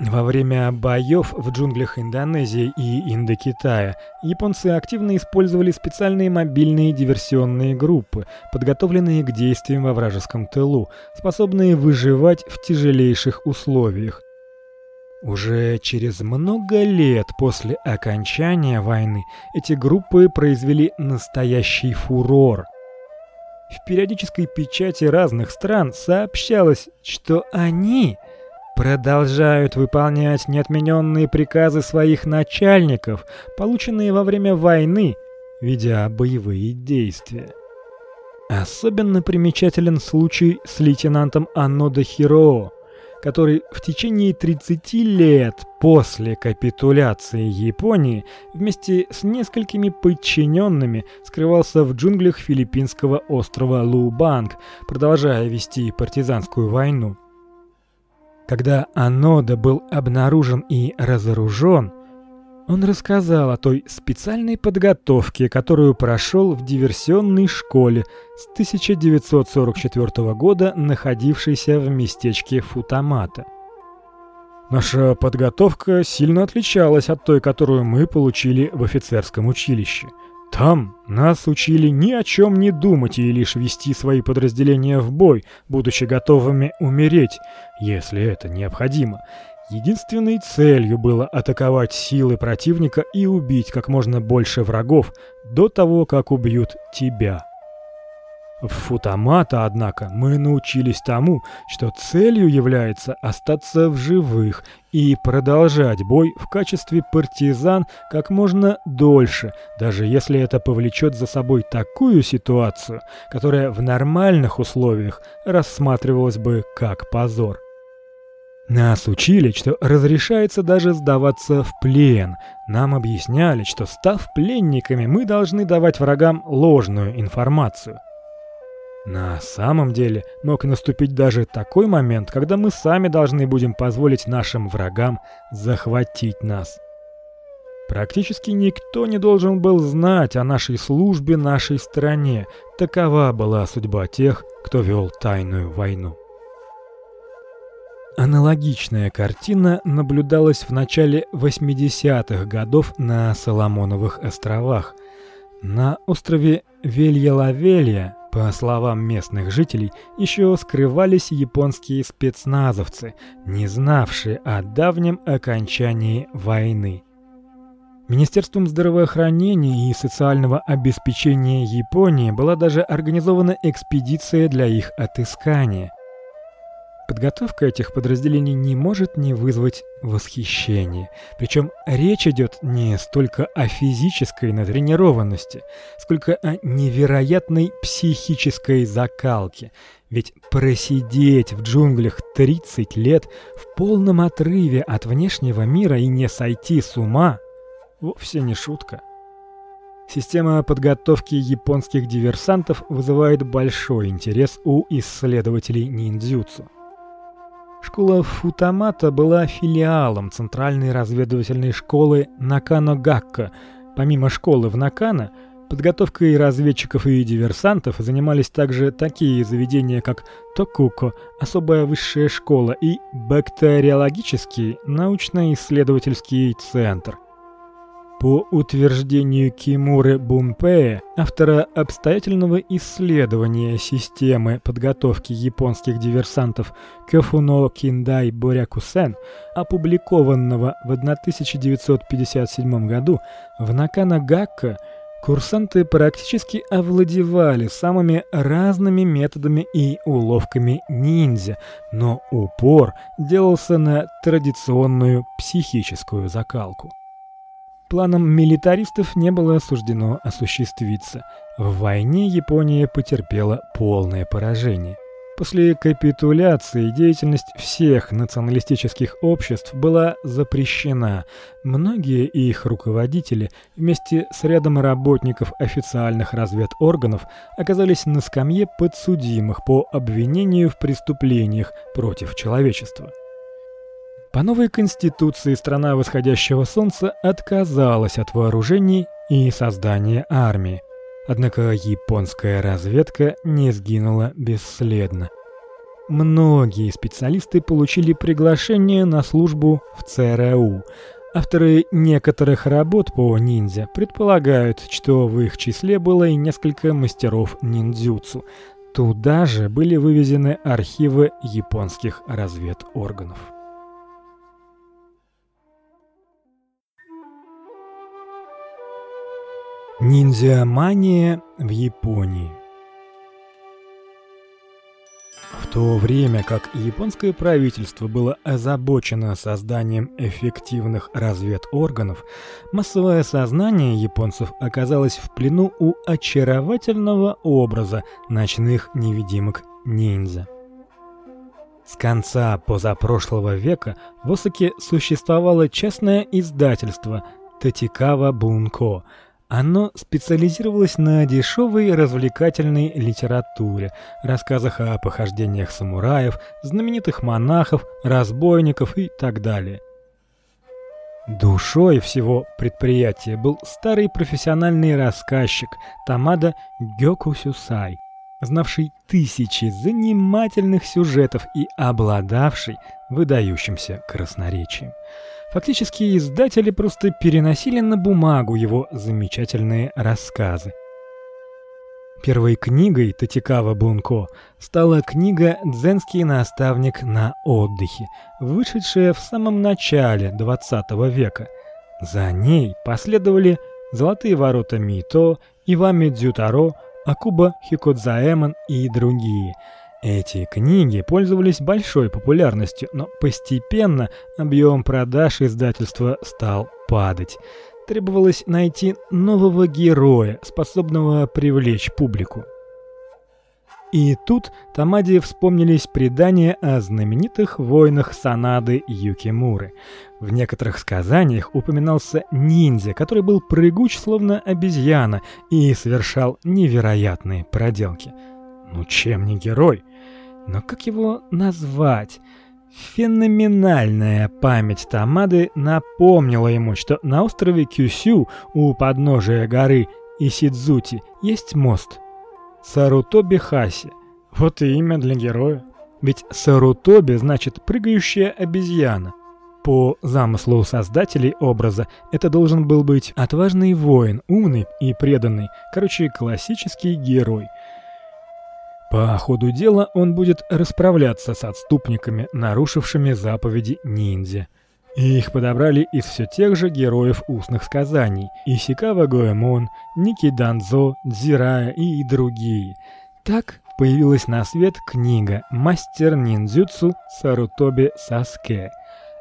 Во время боев в джунглях Индонезии и Индокитая японцы активно использовали специальные мобильные диверсионные группы, подготовленные к действиям во вражеском тылу, способные выживать в тяжелейших условиях. Уже через много лет после окончания войны эти группы произвели настоящий фурор. В периодической печати разных стран сообщалось, что они продолжают выполнять неотмененные приказы своих начальников, полученные во время войны, ведя боевые действия. Особенно примечателен случай с лейтенантом Анодо Хиро, который в течение 30 лет после капитуляции Японии вместе с несколькими подчиненными скрывался в джунглях филиппинского острова Лубанг, продолжая вести партизанскую войну. Когда Анода был обнаружен и разоружен, он рассказал о той специальной подготовке, которую прошел в диверсионной школе с 1944 года, находившейся в местечке Футамата. Наша подготовка сильно отличалась от той, которую мы получили в офицерском училище. Там нас учили ни о чем не думать и лишь вести свои подразделения в бой, будучи готовыми умереть, если это необходимо. Единственной целью было атаковать силы противника и убить как можно больше врагов до того, как убьют тебя. В Футамата, однако, мы научились тому, что целью является остаться в живых и продолжать бой в качестве партизан как можно дольше, даже если это повлечет за собой такую ситуацию, которая в нормальных условиях рассматривалась бы как позор. Нас учили, что разрешается даже сдаваться в плен. Нам объясняли, что став пленниками, мы должны давать врагам ложную информацию. На самом деле мог наступить даже такой момент, когда мы сами должны будем позволить нашим врагам захватить нас. Практически никто не должен был знать о нашей службе нашей стране. Такова была судьба тех, кто вел тайную войну. Аналогичная картина наблюдалась в начале 80-х годов на Соломоновых островах. На острове Велья-Лавелья по словам местных жителей, еще скрывались японские спецназовцы, не знавшие о давнем окончании войны. Министерством здравоохранения и социального обеспечения Японии была даже организована экспедиция для их отыскания. Подготовка этих подразделений не может не вызвать восхищения. Причем речь идет не столько о физической натренированности, сколько о невероятной психической закалке. Ведь просидеть в джунглях 30 лет в полном отрыве от внешнего мира и не сойти с ума вовсе не шутка. Система подготовки японских диверсантов вызывает большой интерес у исследователей ниндзюцу. Школа Футамата была филиалом Центральной разведывательной школы Накано-Гакка. Помимо школы в Накано, подготовкой разведчиков и диверсантов занимались также такие заведения, как Токуко, особая высшая школа, и бактериологический научно-исследовательский центр – по утверждению Кимуры Бумпея, автора обстоятельного исследования системы подготовки японских диверсантов Кёфуно Киндай Борякусен, опубликованного в 1957 году в Наканагакка, курсанты практически овладевали самыми разными методами и уловками ниндзя, но упор делался на традиционную психическую закалку. Планам милитаристов не было суждено осуществиться. В войне Япония потерпела полное поражение. После капитуляции деятельность всех националистических обществ была запрещена. Многие их руководители вместе с рядом работников официальных разведорганов оказались на скамье подсудимых по обвинению в преступлениях против человечества. По новой конституции страна восходящего солнца отказалась от вооружений и создания армии. Однако японская разведка не сгинула бесследно. многие специалисты получили приглашение на службу в ЦРУ. Авторы некоторых работ по ниндзя предполагают, что в их числе было и несколько мастеров ниндзюцу. Туда же были вывезены архивы японских разведорганов. Ниндзя-мания в Японии В то время как японское правительство было озабочено созданием эффективных разведорганов, массовое сознание японцев оказалось в плену у очаровательного образа ночных невидимок ниндзя. С конца позапрошлого века в Осаке существовало частное издательство Татикава Бунко – оно специализировалось на дешевой развлекательной литературе, рассказах о похождениях самураев, знаменитых монахов, разбойников и так далее. Душой всего предприятия был старый профессиональный рассказчик Тамада Гёкусюсай, знавший тысячи занимательных сюжетов и обладавший выдающимся красноречием. Фактически издатели просто переносили на бумагу его замечательные рассказы. Первой книгой Татикава Бунко стала книга Дзенский наставник на отдыхе, вышедшая в самом начале XX века. За ней последовали Золотые ворота Мито, Ивами Дзютаро, Акуба Хикодзаэмон и другие – эти книги пользовались большой популярностью, но постепенно объем продаж издательства стал падать. Требовалось найти нового героя, способного привлечь публику. И тут Тамаде вспомнились предания о знаменитых войнах Санады Юкимуры. В некоторых сказаниях упоминался ниндзя, который был прыгуч словно обезьяна и совершал невероятные проделки. Ну чем не герой? Но как его назвать? Феноменальная память Тамады напомнила ему, что на острове Кюсю у подножия горы Исидзути есть мост. Сарутоби Хаси. Вот и имя для героя. Ведь Сарутоби значит прыгающая обезьяна. По замыслу создателей образа это должен был быть отважный воин, умный и преданный, короче, классический герой – по ходу дела он будет расправляться с отступниками, нарушившими заповеди ниндзя. Их подобрали из все тех же героев устных сказаний: Исикава Гоэмон, Ники Данзо, Дзирая и другие. Так появилась на свет книга Мастер ниндзюцу Сарутоби Саске.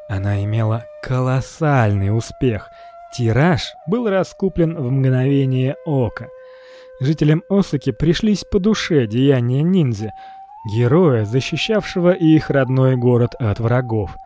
Она имела колоссальный успех. Тираж был раскуплен в мгновение ока. Жителям Осаки пришлись по душе деяния ниндзя, героя, защищавшего их родной город от врагов.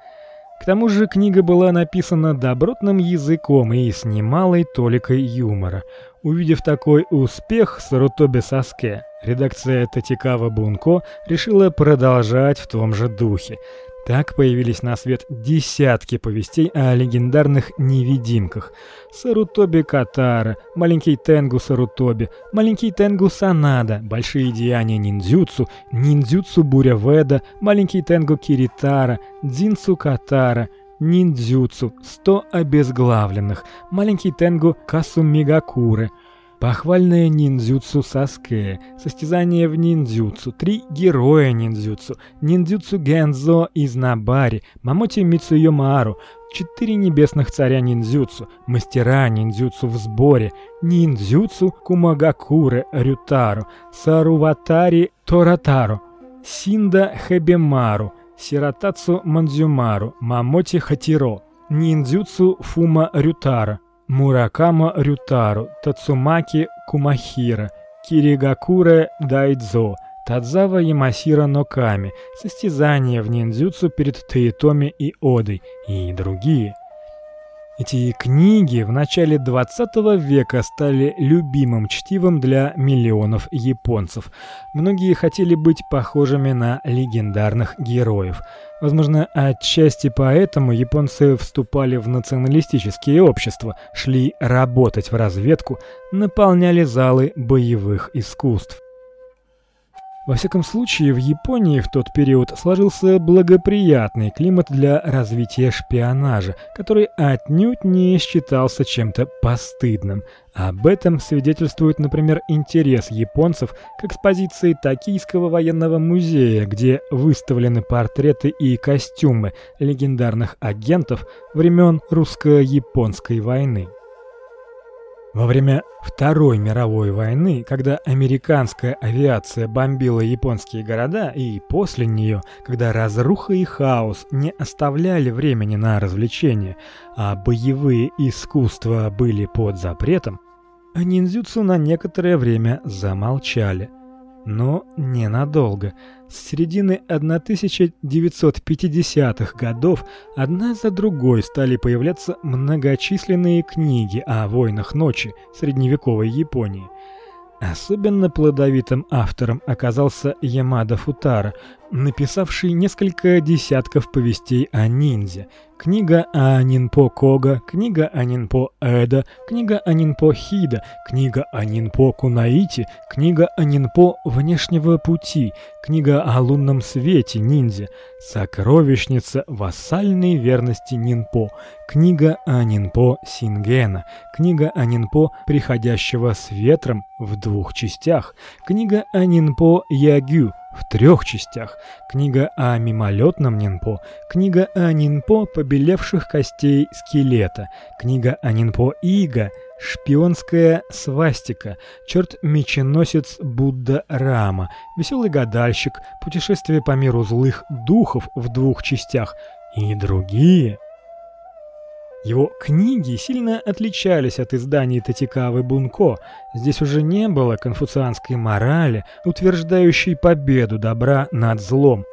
К тому же книга была написана добротным языком и с немалой толикой юмора. Увидев такой успех Сарутоби Саске, редакция Татикава Бунко решила продолжать в том же духе. Так появились на свет десятки повестей о легендарных невидимках. Сарутоби Катара, Маленький Тенгу Сарутоби, Маленький Тенгу Санада, Большие деяния ниндзюцу, Ниндзюцу Буря Веда, Маленький Тенгу Киритара, Дзинцу Катара, Ниндзюцу, Сто обезглавленных, Маленький Тенгу Касумигакуры – Похвальное ниндзюцу Саске, состязание в ниндзюцу, три героя ниндзюцу, ниндзюцу Гензо из Набари, Мамоти Мицуёмару, четыре небесных царя ниндзюцу, мастера ниндзюцу в сборе, ниндзюцу Кумагакуры Рютару, Саруватари Торатару, Синда Хебемару, Сиротацу Мандзюмару, Мамоти Хатиро, ниндзюцу Фума Рютара, Муракама Рютару, Тацумаки Кумахира, Киригакуре Дайдзо, Тадзава Ямасира Ноками, состязания в ниндзюцу перед Таитоми и Одой и другие. Эти книги в начале 20 века стали любимым чтивом для миллионов японцев. Многие хотели быть похожими на легендарных героев. Возможно, отчасти поэтому японцы вступали в националистические общества, шли работать в разведку, наполняли залы боевых искусств. Во всяком случае, в Японии в тот период сложился благоприятный климат для развития шпионажа, который отнюдь не считался чем-то постыдным. Об этом свидетельствует, например, интерес японцев к экспозиции Токийского военного музея, где выставлены портреты и костюмы легендарных агентов времен русско-японской войны. Во время Второй мировой войны, когда американская авиация бомбила японские города, и после нее, когда разруха и хаос не оставляли времени на развлечения, а боевые искусства были под запретом, ниндзюцу на некоторое время замолчали – но ненадолго. С середины 1950-х годов одна за другой стали появляться многочисленные книги о войнах ночи средневековой Японии. Особенно плодовитым автором оказался Ямада Футара, написавший несколько десятков повестей о ниндзя, книга о Нинпо Кога, книга о Нинпо Эда, книга о Нинпо Хида, книга о Нинпо Кунаити, книга о Нинпо Внешнего пути, книга о лунном свете ниндзя, сокровищница вассальной верности Нинпо, книга о Нинпо Сингена, книга о Нинпо приходящего с ветром в двух частях, книга о Нинпо Ягю в трех частях. Книга о мимолетном нинпо, книга о нинпо побелевших костей скелета, книга о нинпо Ига, шпионская свастика, черт-меченосец Будда Рама, веселый гадальщик, путешествие по миру злых духов в двух частях. И другие. Его книги сильно отличались от изданий Татикавы Бунко. Здесь уже не было конфуцианской морали, утверждающей победу добра над злом.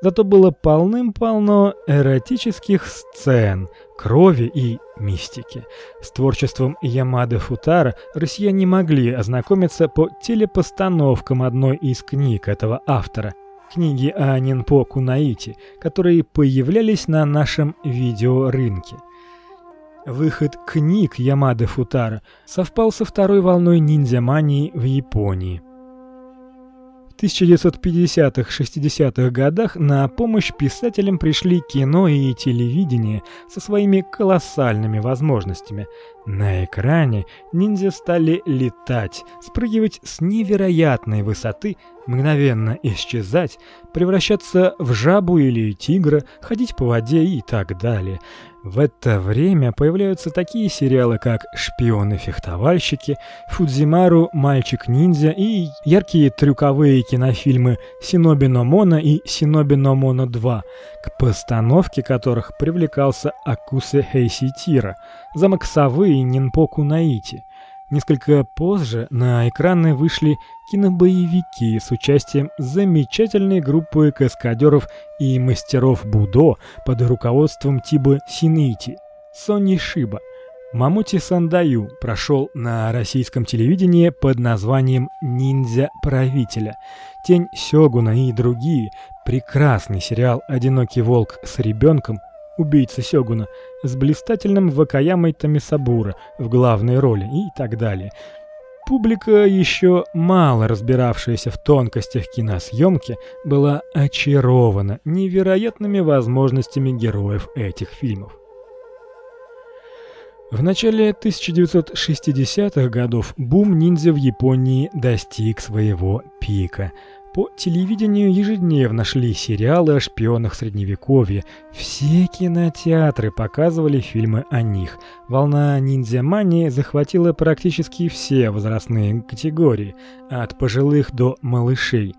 Зато было полным-полно эротических сцен, крови и мистики. С творчеством Ямады Футара россияне могли ознакомиться по телепостановкам одной из книг этого автора – книги о Нинпо Кунаити, которые появлялись на нашем видеорынке. Выход книг Ямады Футара совпал со второй волной ниндзя-мании в Японии. 1950-60-х годах на помощь писателям пришли кино и телевидение со своими колоссальными возможностями. На экране ниндзя стали летать, спрыгивать с невероятной высоты, мгновенно исчезать, превращаться в жабу или тигра, ходить по воде и так далее. В это время появляются такие сериалы, как «Шпионы-фехтовальщики», «Фудзимару. Мальчик-ниндзя» и яркие трюковые кинофильмы «Синоби но Мона» и «Синоби но Мона 2», к постановке которых привлекался Акусе Хейситира, замок совы и Нинпоку Наити. Несколько позже на экраны вышли кинобоевики с участием замечательной группы каскадеров и мастеров будо под руководством Тибы Синити, Сони Шиба. Мамути Сандаю прошел на российском телевидении под названием Ниндзя правителя. Тень сёгуна и другие. Прекрасный сериал Одинокий волк с ребенком убийца Сёгуна, с блистательным Вакаямой Тамисабура в главной роли и так далее. Публика, еще мало разбиравшаяся в тонкостях киносъемки, была очарована невероятными возможностями героев этих фильмов. В начале 1960-х годов бум ниндзя в Японии достиг своего пика – по телевидению ежедневно шли сериалы о шпионах средневековья. Все кинотеатры показывали фильмы о них. Волна ниндзя-мании захватила практически все возрастные категории, от пожилых до малышей.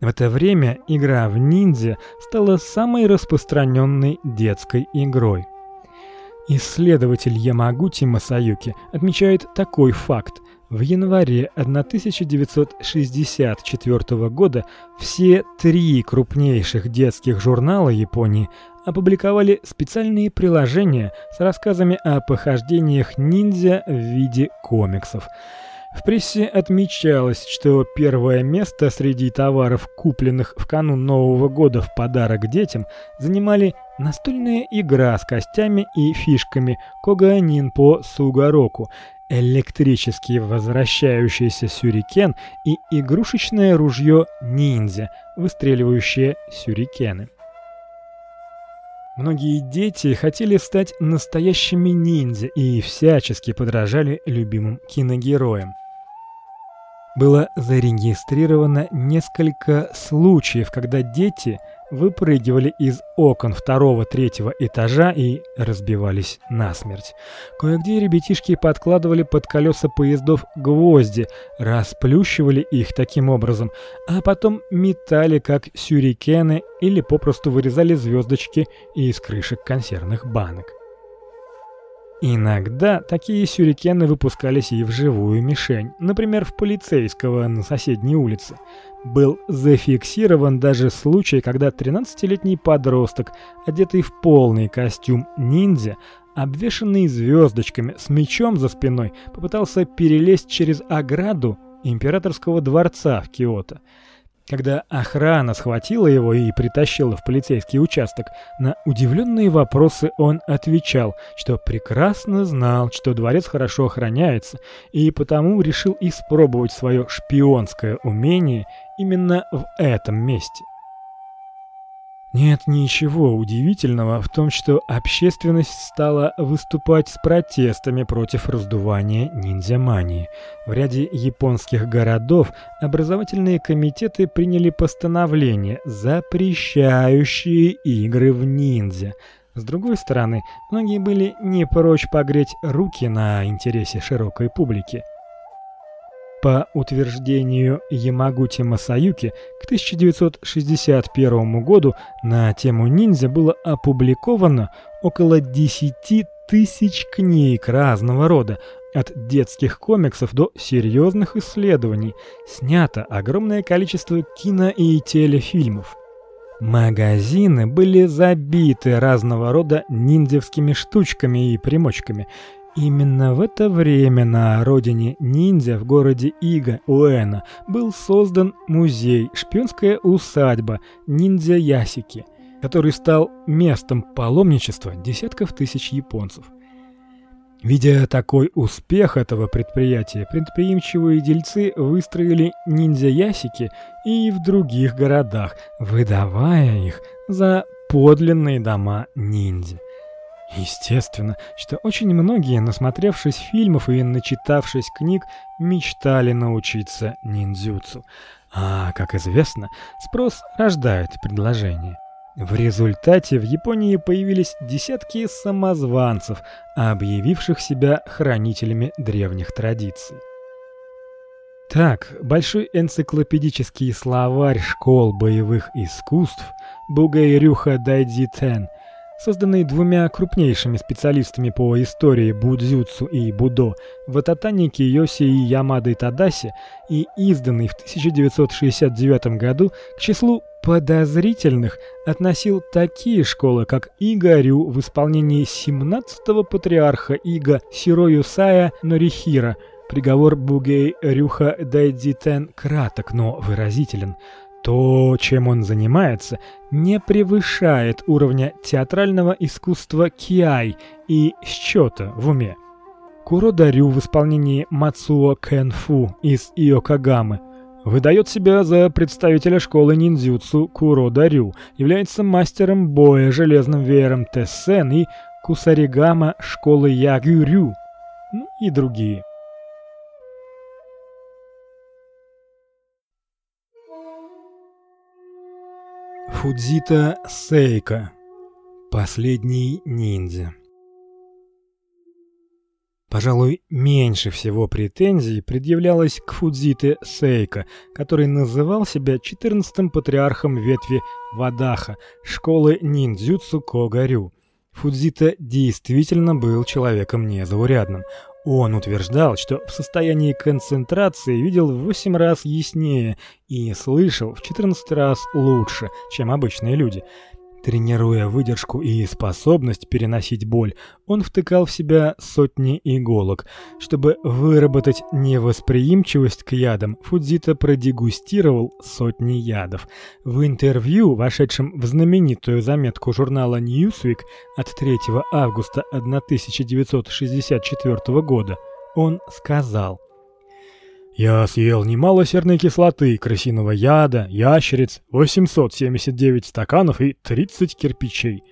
В это время игра в ниндзя стала самой распространенной детской игрой. Исследователь Ямагути Масаюки отмечает такой факт: в январе 1964 года все три крупнейших детских журнала Японии опубликовали специальные приложения с рассказами о похождениях ниндзя в виде комиксов. В прессе отмечалось, что первое место среди товаров, купленных в канун Нового года в подарок детям, занимали настольная игра с костями и фишками Коганин по Сугароку, электрический возвращающийся сюрикен и игрушечное ружье ниндзя, выстреливающее сюрикены. Многие дети хотели стать настоящими ниндзя и всячески подражали любимым киногероям было зарегистрировано несколько случаев, когда дети выпрыгивали из окон второго-третьего этажа и разбивались насмерть. Кое-где ребятишки подкладывали под колеса поездов гвозди, расплющивали их таким образом, а потом метали как сюрикены или попросту вырезали звездочки из крышек консервных банок. Иногда такие сюрикены выпускались и в живую мишень, например, в полицейского на соседней улице. Был зафиксирован даже случай, когда 13-летний подросток, одетый в полный костюм ниндзя, обвешанный звездочками, с мечом за спиной, попытался перелезть через ограду императорского дворца в Киото. Когда охрана схватила его и притащила в полицейский участок, на удивленные вопросы он отвечал, что прекрасно знал, что дворец хорошо охраняется, и потому решил испробовать свое шпионское умение именно в этом месте. Нет ничего удивительного в том, что общественность стала выступать с протестами против раздувания ниндзя-мании. В ряде японских городов образовательные комитеты приняли постановление, запрещающие игры в ниндзя. С другой стороны, многие были не прочь погреть руки на интересе широкой публики. По утверждению Ямагути Масаюки, к 1961 году на тему ниндзя было опубликовано около 10 тысяч книг разного рода, от детских комиксов до серьезных исследований. Снято огромное количество кино и телефильмов. Магазины были забиты разного рода ниндзевскими штучками и примочками, Именно в это время на родине ниндзя в городе Ига, Уэна, был создан музей, шпионская усадьба ниндзя Ясики, который стал местом паломничества десятков тысяч японцев. Видя такой успех этого предприятия, предприимчивые дельцы выстроили ниндзя-ясики и в других городах, выдавая их за подлинные дома ниндзя. Естественно, что очень многие, насмотревшись фильмов и начитавшись книг, мечтали научиться ниндзюцу. А, как известно, спрос рождает предложение. В результате в Японии появились десятки самозванцев, объявивших себя хранителями древних традиций. Так, большой энциклопедический словарь школ боевых искусств Бугайрюха Дайдзитен – созданный двумя крупнейшими специалистами по истории будзюцу и будо, Вататани Киоси и Ямадой Тадаси, и изданный в 1969 году к числу подозрительных относил такие школы, как Игорю в исполнении 17-го патриарха Ига Сироюсая Норихира. Приговор Бугей Рюха Дайдзитен краток, но выразителен. То, чем он занимается, не превышает уровня театрального искусства киай и счета в уме. Куродарю в исполнении Мацуо Кэнфу из Иокагамы выдает себя за представителя школы ниндзюцу Куродарю, является мастером боя железным веером Тессен и Кусаригама школы Ягюрю, ну и другие. Фудзита Сейка. Последний ниндзя. Пожалуй, меньше всего претензий предъявлялось к Фудзите Сейка, который называл себя четырнадцатым патриархом ветви Вадаха, школы ниндзюцу Когарю. Фудзита действительно был человеком незаурядным. Он утверждал, что в состоянии концентрации видел в 8 раз яснее и слышал в 14 раз лучше, чем обычные люди. Тренируя выдержку и способность переносить боль, он втыкал в себя сотни иголок. Чтобы выработать невосприимчивость к ядам, Фудзита продегустировал сотни ядов. В интервью, вошедшем в знаменитую заметку журнала Newsweek от 3 августа 1964 года, он сказал: я съел немало серной кислоты, крысиного яда, ящериц, 879 стаканов и 30 кирпичей.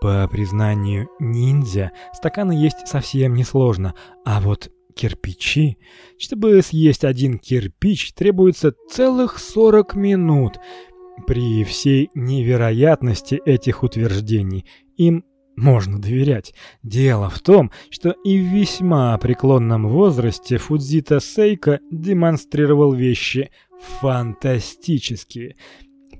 По признанию ниндзя, стаканы есть совсем несложно, а вот кирпичи, чтобы съесть один кирпич, требуется целых 40 минут. При всей невероятности этих утверждений им можно доверять. Дело в том, что и в весьма преклонном возрасте Фудзита Сейка демонстрировал вещи фантастические.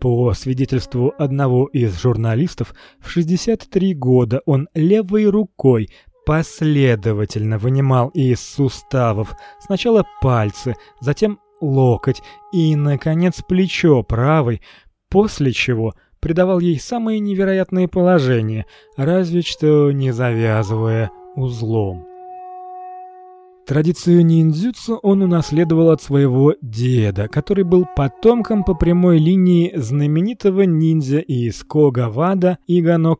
По свидетельству одного из журналистов, в 63 года он левой рукой последовательно вынимал из суставов сначала пальцы, затем локоть и наконец плечо правой, после чего придавал ей самые невероятные положения, разве что не завязывая узлом. Традицию ниндзюцу он унаследовал от своего деда, который был потомком по прямой линии знаменитого ниндзя из Когавада Игано.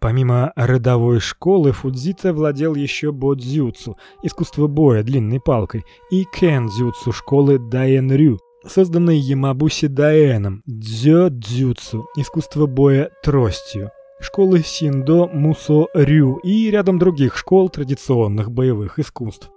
Помимо родовой школы Фудзита владел еще бодзюцу, искусство боя длинной палкой, и кендзюцу школы Дайенрю, созданный Ямабуси Даэном, дзё-дзюцу, искусство боя тростью, школы Синдо Мусо Рю и рядом других школ традиционных боевых искусств.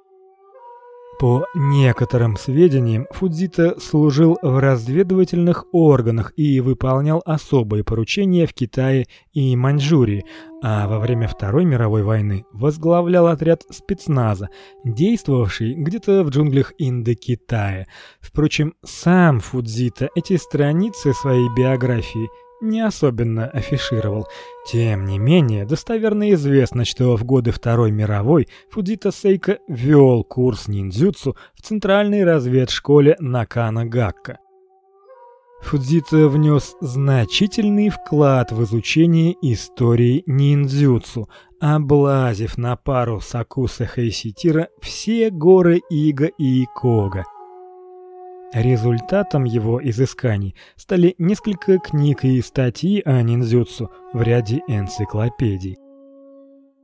По некоторым сведениям, Фудзита служил в разведывательных органах и выполнял особые поручения в Китае и Маньчжурии, а во время Второй мировой войны возглавлял отряд спецназа, действовавший где-то в джунглях Индокитая. Впрочем, сам Фудзита эти страницы своей биографии не особенно афишировал. Тем не менее, достоверно известно, что в годы Второй мировой Фудзита Сейка вел курс ниндзюцу в центральной разведшколе Наканагакка. Фудзита внес значительный вклад в изучение истории ниндзюцу, облазив на пару Сакуса Хэйситира все горы Ига и Кога. Результатом его изысканий стали несколько книг и статьи о ниндзюцу в ряде энциклопедий.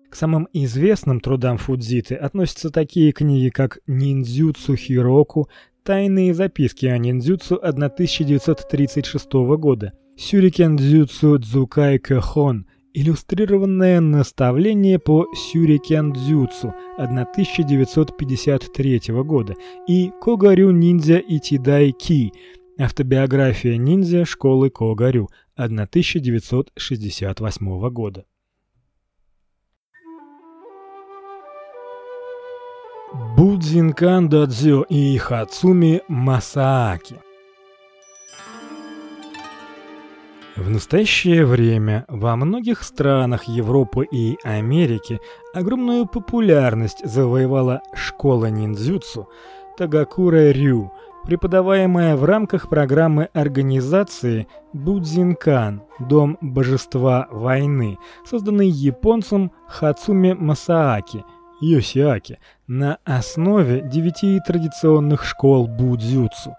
К самым известным трудам Фудзиты относятся такие книги, как Ниндзюцу Хироку, Тайные записки о ниндзюцу 1936 года, Сюрикен дзюцу Дзукай Кэхон Иллюстрированное наставление по сюрикен-дзюцу 1953 года и Когарю ниндзя Итидай Ки. Автобиография ниндзя школы Когарю 1968 года. Будзинкан Дадзё и Хацуми Масааки В настоящее время во многих странах Европы и Америки огромную популярность завоевала школа ниндзюцу Тагакура Рю, преподаваемая в рамках программы организации Будзинкан Дом божества войны, созданный японцем Хацуми Масааки Йосиаки на основе девяти традиционных школ будзюцу.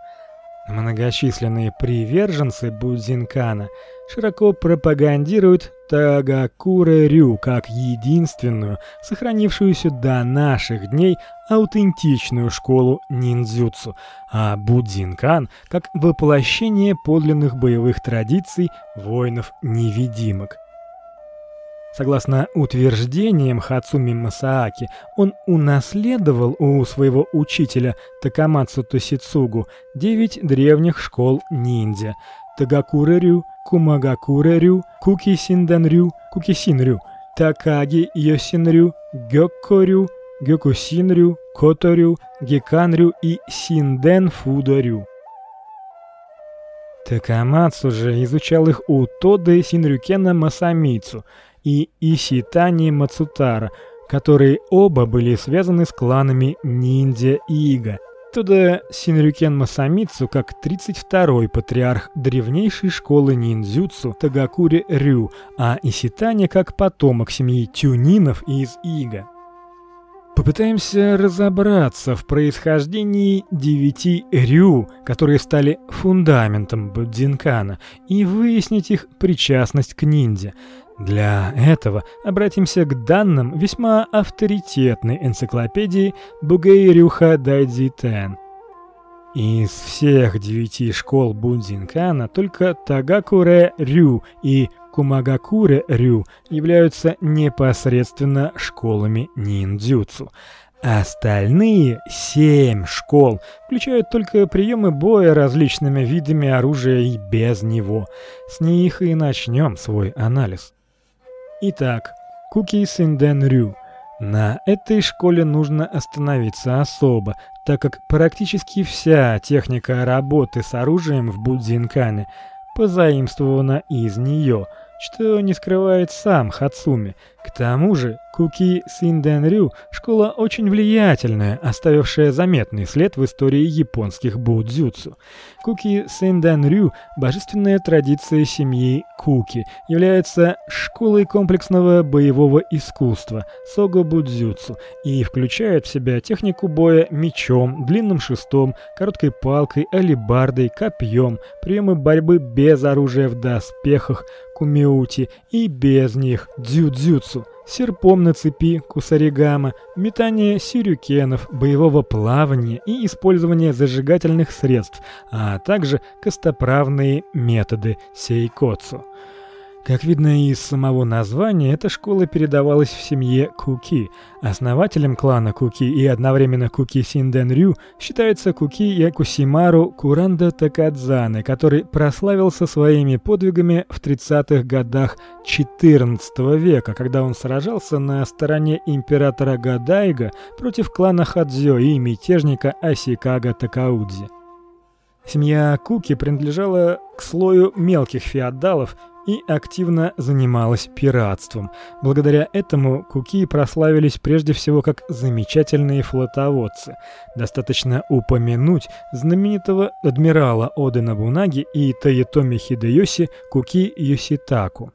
Многочисленные приверженцы Будзинкана широко пропагандируют Тагакура-рю как единственную, сохранившуюся до наших дней аутентичную школу ниндзюцу, а Будзинкан как воплощение подлинных боевых традиций воинов-невидимок. Согласно утверждениям Хацуми Масааки, он унаследовал у своего учителя Такамацу Тосицугу девять древних школ ниндзя: Тагакурерю, Кумагакурерю, Кукисинданрю, Кукисинрю, Такаги Йосинрю, Гёккорю, Гёкусинрю, Которю, Геканрю и Синден Фударю. Такамацу же изучал их у Тоды Синрюкена Масамицу – и Иситани Мацутара, которые оба были связаны с кланами ниндзя Ига. Оттуда Синрюкен Масамицу, как 32-й патриарх древнейшей школы ниндзюцу Тагакури Рю, а Иситани как потомок семьи Тюнинов из Ига. Попытаемся разобраться в происхождении девяти рю, которые стали фундаментом Будзинкана, и выяснить их причастность к ниндзя. Для этого обратимся к данным весьма авторитетной энциклопедии Бугэйрюха Дайдзитен. Из всех девяти школ Будзинкана только Тагакуре-рю и Кумагакуре-рю являются непосредственно школами ниндзюцу. Остальные семь школ включают только приемы боя различными видами оружия и без него. С них и начнем свой анализ. Итак, Куки Синден Рю. На этой школе нужно остановиться особо, так как практически вся техника работы с оружием в Будзинкане позаимствована из нее – что не скрывает сам Хацуми. К тому же, Куки Синденрю школа очень влиятельная, оставившая заметный след в истории японских будзюцу. Куки Синденрю божественная традиция семьи Куки, является школой комплексного боевого искусства сого будзюцу и включает в себя технику боя мечом, длинным шестом, короткой палкой, алебардой, копьем, приемы борьбы без оружия в доспехах, кумиути и без них дзюдзюцу, серпом на цепи кусаригама, метание сюрикенов, боевого плавания и использование зажигательных средств, а также костоправные методы сейкоцу. Как видно из самого названия, эта школа передавалась в семье Куки. Основателем клана Куки и одновременно Куки Синденрю считается Куки Якусимару Куранда Такадзане, который прославился своими подвигами в 30-х годах XIV века, когда он сражался на стороне императора Гадайга против клана Хадзё и мятежника Асикага Такаудзи. Семья Куки принадлежала к слою мелких феодалов и активно занималась пиратством. Благодаря этому куки прославились прежде всего как замечательные флотоводцы. Достаточно упомянуть знаменитого адмирала Оды Набунаги и Таэтоми Хидэёси Куки Йоситаку.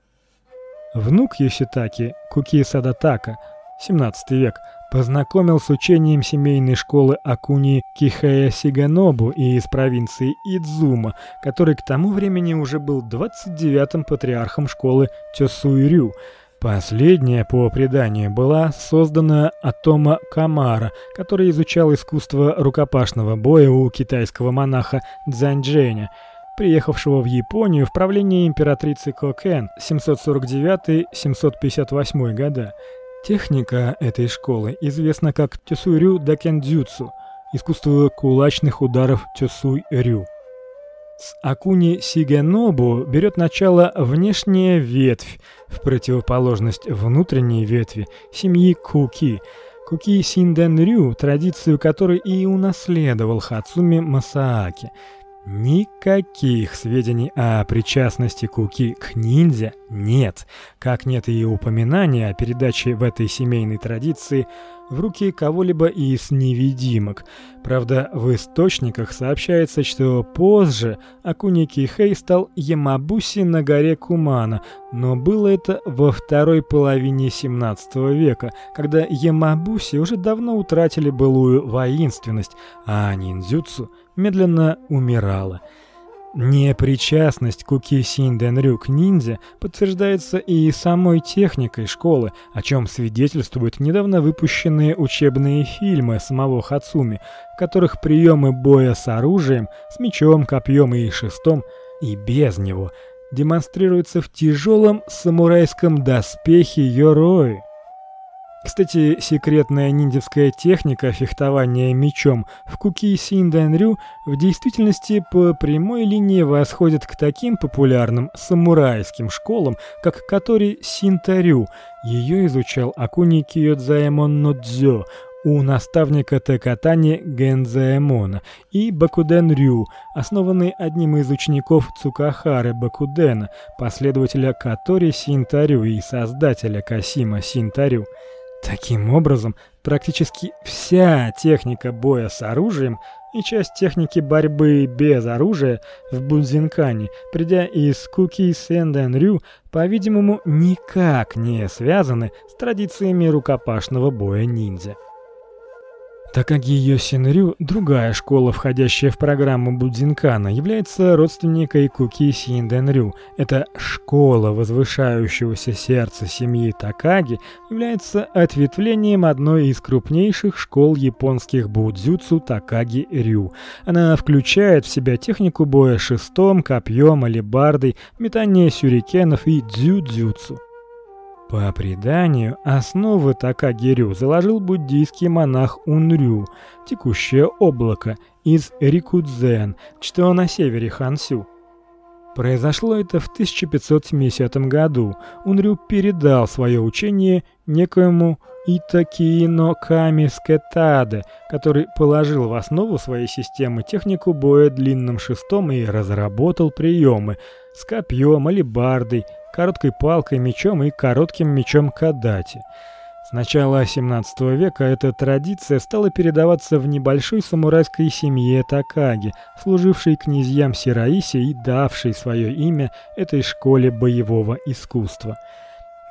Внук Йоситаки, Куки Садатака, 17 век, познакомил с учением семейной школы Акуни Кихая Сиганобу из провинции Идзума, который к тому времени уже был 29-м патриархом школы Тёсуирю. Последняя, по преданию, была создана Атома Камара, который изучал искусство рукопашного боя у китайского монаха Цзаньчжэня приехавшего в Японию в правлении императрицы Кокен 749-758 года. Техника этой школы известна как Тёсуйрю дакендзюцу, искусство кулачных ударов Тёсуй-рю. С Акуни Сигенобу берет начало внешняя ветвь, в противоположность внутренней ветви семьи Куки. Куки Синденрю, традицию которой и унаследовал Хацуми Масааки – Никаких сведений о причастности Куки к ниндзя нет, как нет и упоминания о передаче в этой семейной традиции в руки кого-либо из невидимок. Правда, в источниках сообщается, что позже Акуни Кихей стал Ямабуси на горе Кумана, но было это во второй половине 17 века, когда Ямабуси уже давно утратили былую воинственность, а ниндзюцу медленно умирала. Непричастность Куки Синденрю к ниндзя подтверждается и самой техникой школы, о чем свидетельствуют недавно выпущенные учебные фильмы самого Хацуми, в которых приемы боя с оружием, с мечом, копьем и шестом и без него демонстрируются в тяжелом самурайском доспехе Йорои. Кстати, секретная ниндзевская техника фехтования мечом в Куки Синдэнрю в действительности по прямой линии восходит к таким популярным самурайским школам, как Катори Синтарю. Ее изучал Акуни Киёдзаэмон Нодзё у наставника Тэкатани Гензаэмона и Бакуден Рю, основанный одним из учеников Цукахары Бакудена, последователя Катори Синтарю и создателя Касима Синтарю. Таким образом, практически вся техника боя с оружием и часть техники борьбы без оружия в Будзинкане, придя из Куки Сэндэн-рю, по-видимому, никак не связаны с традициями рукопашного боя ниндзя. Такаги Йосинрю, другая школа, входящая в программу Будзинкана, является родственникой Куки Синденрю. Эта школа возвышающегося сердца семьи Такаги является ответвлением одной из крупнейших школ японских будзюцу Такаги-рю. Она включает в себя технику боя шестом, копьем, алебардой, метание сюрикенов и дзюдзюцу. По преданию, основы Такагирю заложил буддийский монах Унрю, текущее облако из Рикудзен, что на севере Хансю. Произошло это в 1570 году. Унрю передал свое учение некоему Итакиино Камискетаде, который положил в основу своей системы технику боя длинным шестом и разработал приемы с копьем, алебардой, короткой палкой, мечом и коротким мечом кадати. С начала XVII века эта традиция стала передаваться в небольшой самурайской семье Такаги, служившей князьям Сираиси и давшей свое имя этой школе боевого искусства.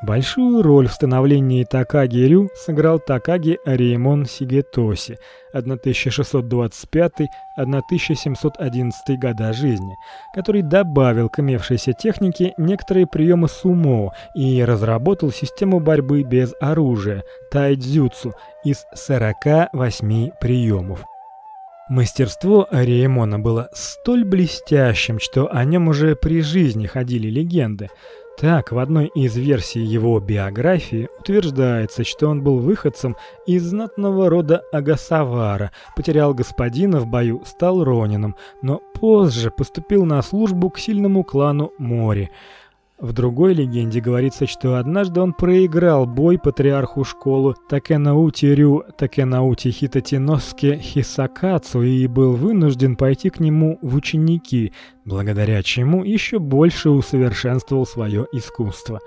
Большую роль в становлении Такаги-рю сыграл Такаги Ариемон Сигетоси 1625-1711 года жизни, который добавил к имевшейся технике некоторые приемы сумо и разработал систему борьбы без оружия тайцзюцу из 48 приемов. Мастерство Ариемона было столь блестящим, что о нем уже при жизни ходили легенды. Так, в одной из версий его биографии утверждается, что он был выходцем из знатного рода Агасавара, потерял господина в бою, стал ронином, но позже поступил на службу к сильному клану Мори. В другой легенде говорится, что однажды он проиграл бой патриарху школы Такенаути Рю Такенаути Хитатиноске Хисакацу и был вынужден пойти к нему в ученики, благодаря чему еще больше усовершенствовал свое искусство.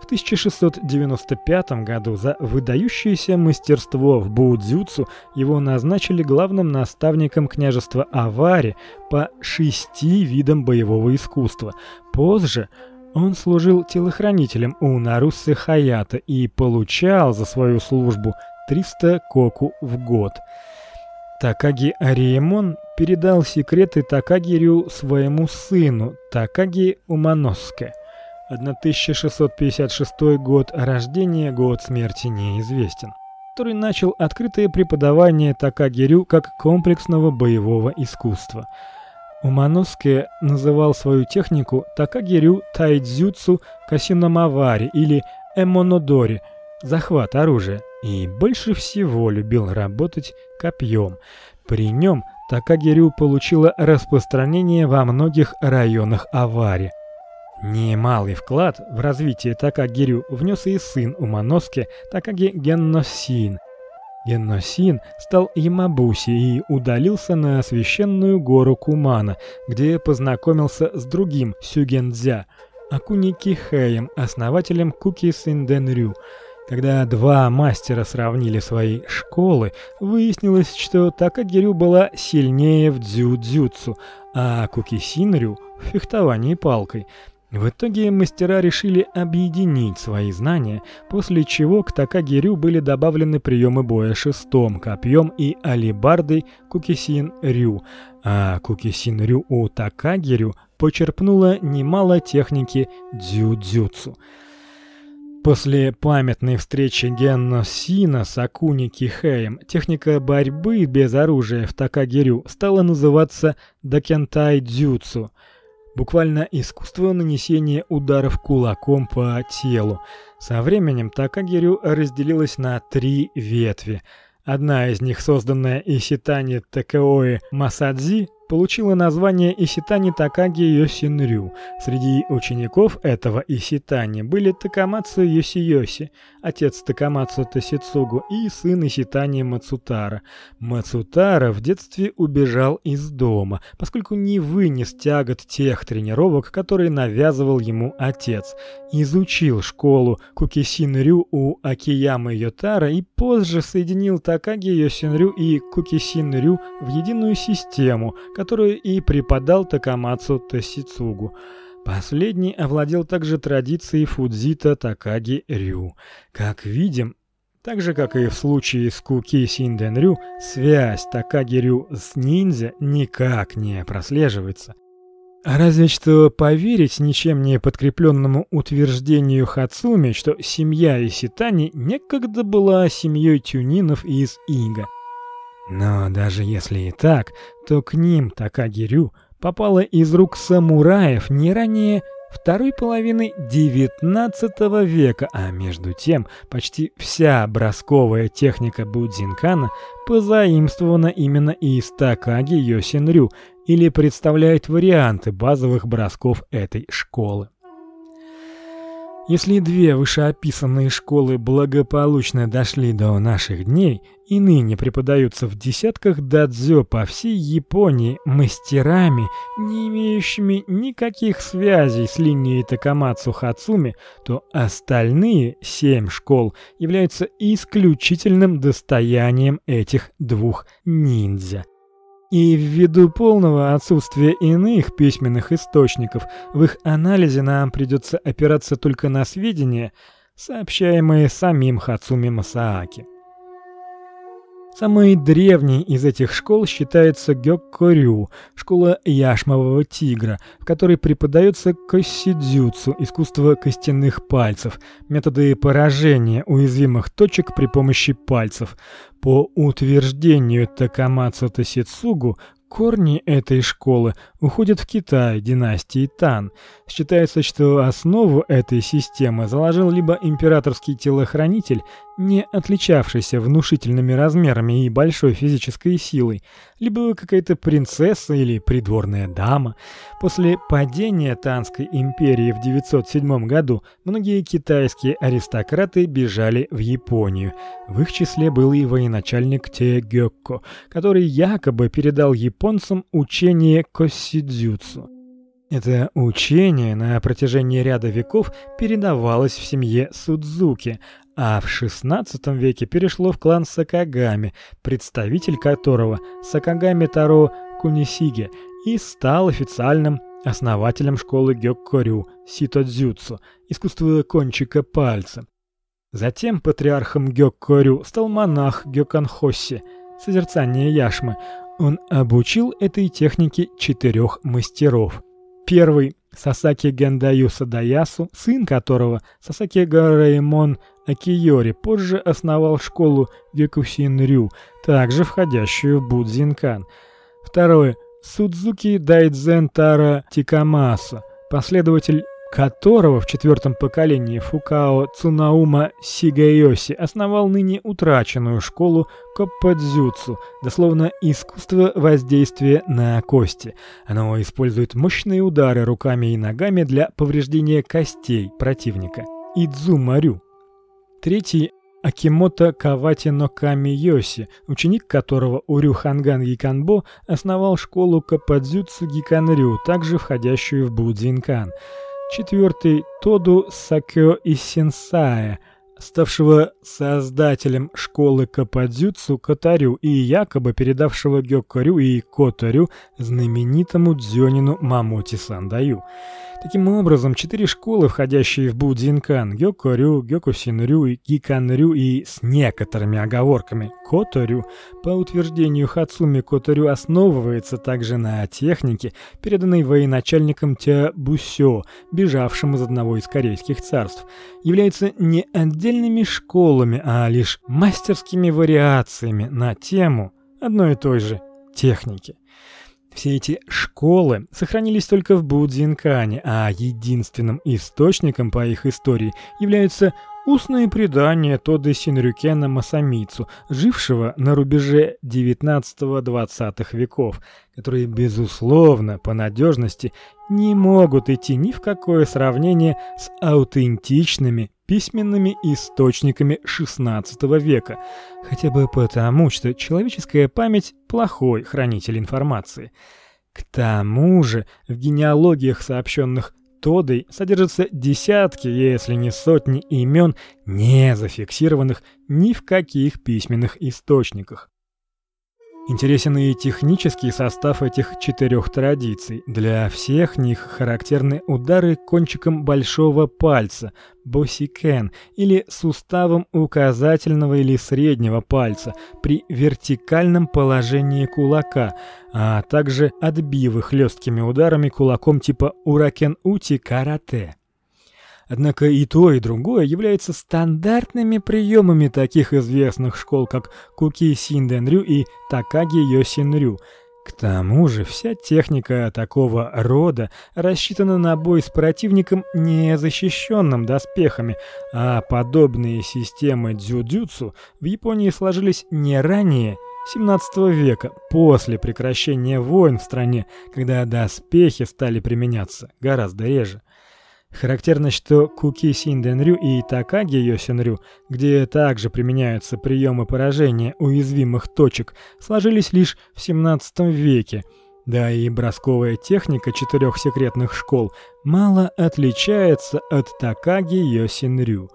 В 1695 году за выдающееся мастерство в будзюцу его назначили главным наставником княжества Авари по шести видам боевого искусства. Позже он служил телохранителем у Нарусы Хаята и получал за свою службу 300 коку в год. Такаги Ариемон передал секреты Такагирю своему сыну Такаги Уманоске. 1656 год рождения, год смерти неизвестен который начал открытое преподавание такагирю как комплексного боевого искусства. Уманоске называл свою технику такагирю тайцзюцу касиномавари или эмонодори захват оружия и больше всего любил работать копьем. При нем такагирю получила распространение во многих районах Авари. Немалый вклад в развитие такагирю внес и сын Уманоске Такаги Генносин, Генносин стал Ямабуси и удалился на священную гору Кумана, где познакомился с другим Сюгензя, Акуники Хэем, основателем Куки Синденрю. Когда два мастера сравнили свои школы, выяснилось, что Такагирю была сильнее в дзюдзюцу, а Кукисинрю в фехтовании палкой – в итоге мастера решили объединить свои знания, после чего к такагирю были добавлены приемы боя шестом, копьем и алебардой кукисин-рю, а кукисин-рю у такагирю почерпнула немало техники дзюдзюцу. После памятной встречи Генно Сина с Акуни Кихеем техника борьбы без оружия в такагирю стала называться дакентай-дзюцу – буквально искусство нанесения ударов кулаком по телу. Со временем Такагирю разделилась на три ветви. Одна из них, созданная Иситани Такеои Масадзи, получила название Иситани Такаги Йосинрю. Среди учеников этого Иситани были Такамацу Йосиёси, отец Такамацу Тосицугу и сын Иситани Мацутара. Мацутара в детстве убежал из дома, поскольку не вынес тягот тех тренировок, которые навязывал ему отец. Изучил школу Кукисинрю у Акиямы Йотара и позже соединил Такаги Йосинрю и Кукисинрю в единую систему, которую и преподал Такамацу Тосицугу. Последний овладел также традицией Фудзита Такаги Рю. Как видим, так же как и в случае с Куки Синден Рю, связь Такаги Рю с ниндзя никак не прослеживается. Разве что поверить ничем не подкрепленному утверждению Хацуми, что семья Иситани некогда была семьей тюнинов из Ига. Но даже если и так, то к ним Такагирю попала из рук самураев не ранее второй половины XIX века, а между тем почти вся бросковая техника будзинкана позаимствована именно из Такаги Йосинрю или представляет варианты базовых бросков этой школы. Если две вышеописанные школы благополучно дошли до наших дней и ныне преподаются в десятках дадзё по всей Японии мастерами, не имеющими никаких связей с линией Такамацу Хацуми, то остальные семь школ являются исключительным достоянием этих двух ниндзя. И ввиду полного отсутствия иных письменных источников, в их анализе нам придется опираться только на сведения, сообщаемые самим Хацуми Масааки. Самой древней из этих школ считается Гёккорю, школа яшмового тигра, в которой преподается косидзюцу, искусство костяных пальцев, методы поражения уязвимых точек при помощи пальцев. По утверждению Такамацу Тосицугу, Корни этой школы уходят в Китай династии Тан. Считается, что основу этой системы заложил либо императорский телохранитель, не отличавшийся внушительными размерами и большой физической силой, либо какая-то принцесса или придворная дама. После падения Танской империи в 907 году многие китайские аристократы бежали в Японию. В их числе был и военачальник Те Гёкко, который якобы передал японцам учение косидзюцу. Это учение на протяжении ряда веков передавалось в семье Судзуки, а в XVI веке перешло в клан Сакагами, представитель которого Сакагами Таро Кунисиге и стал официальным основателем школы Гёккорю Ситодзюцу, искусство кончика пальца. Затем патриархом Гёккорю стал монах Гёканхоси, созерцание яшмы. Он обучил этой технике четырех мастеров. Первый Сасаки Гендаю Садаясу, сын которого Сасаки Гараймон Акиори позже основал школу Гекусин-рю, также входящую в Будзинкан. Второе Судзуки Дайдзен Тара Тикамаса, последователь которого в четвертом поколении Фукао Цунаума Сигаёси основал ныне утраченную школу Коппадзюцу, дословно искусство воздействия на кости. Оно использует мощные удары руками и ногами для повреждения костей противника. Идзумарю. Третий Акимото Кавати но Камиёси, ученик которого Урю Ханган Гиканбо основал школу Кападзюцу Гиканрю, также входящую в Будзинкан. Четвертый Тоду Сакё Исенсая, ставшего создателем школы Кападзюцу Катарю и якобы передавшего Гёккорю и Котарю знаменитому дзёнину Мамоти Сандаю. Таким образом, четыре школы, входящие в Будзинкан, Гёкорю, Гёкусинрю Гиканрю и с некоторыми оговорками Которю, по утверждению Хацуми Которю основывается также на технике, переданной военачальником Тябусё, бежавшим из одного из корейских царств, являются не отдельными школами, а лишь мастерскими вариациями на тему одной и той же техники. Все эти школы сохранились только в Будзинкане, а единственным источником по их истории являются устные предания Тоды Синрюкена Масамицу, жившего на рубеже XIX-XX веков, которые безусловно по надежности не могут идти ни в какое сравнение с аутентичными письменными источниками XVI века, хотя бы потому, что человеческая память плохой хранитель информации. К тому же, в генеалогиях, сообщенных Тодой, содержатся десятки, если не сотни имен, не зафиксированных ни в каких письменных источниках. Интересен и технический состав этих четырех традиций. Для всех них характерны удары кончиком большого пальца, босикен, или суставом указательного или среднего пальца при вертикальном положении кулака, а также отбивы хлесткими ударами кулаком типа уракен-ути карате. Однако и то, и другое являются стандартными приемами таких известных школ, как Куки Синденрю и Такаги Йосинрю. К тому же вся техника такого рода рассчитана на бой с противником не защищенным доспехами, а подобные системы дзюдзюцу в Японии сложились не ранее 17 века, после прекращения войн в стране, когда доспехи стали применяться гораздо реже. Характерно, что Куки Синденрю и Такаги Йосинрю, где также применяются приемы поражения уязвимых точек, сложились лишь в 17 веке. Да и бросковая техника четырех секретных школ мало отличается от Такаги Йосинрю.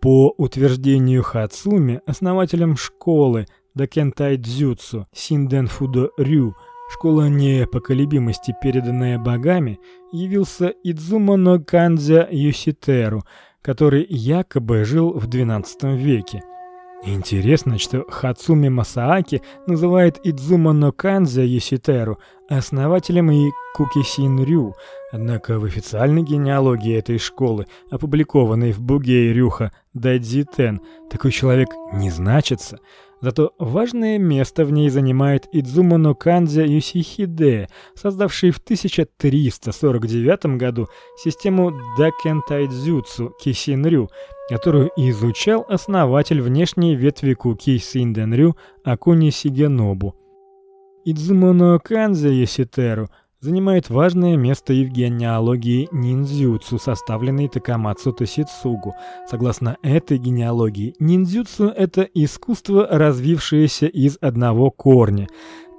По утверждению Хацуми, основателем школы Дакентай Дзюцу Синден Фудо Рю – школа непоколебимости, переданная богами, явился Идзумо но Кандзя Юситеру, который якобы жил в XII веке. Интересно, что Хацуми Масааки называет Идзумо но Кандзя Юситеру основателем и Кукисин Рю, однако в официальной генеалогии этой школы, опубликованной в Бугей Рюха Дайдзитен, такой человек не значится. Зато важное место в ней занимает Идзумо но Юсихиде, создавший в 1349 году систему Дакентайдзюцу Кисинрю, которую изучал основатель внешней ветви Куки Синденрю Акуни Сигенобу. Идзумо но Юситеру – занимает важное место и в генеалогии ниндзюцу, составленной Такамацу Тосицугу. Согласно этой генеалогии, ниндзюцу это искусство, развившееся из одного корня.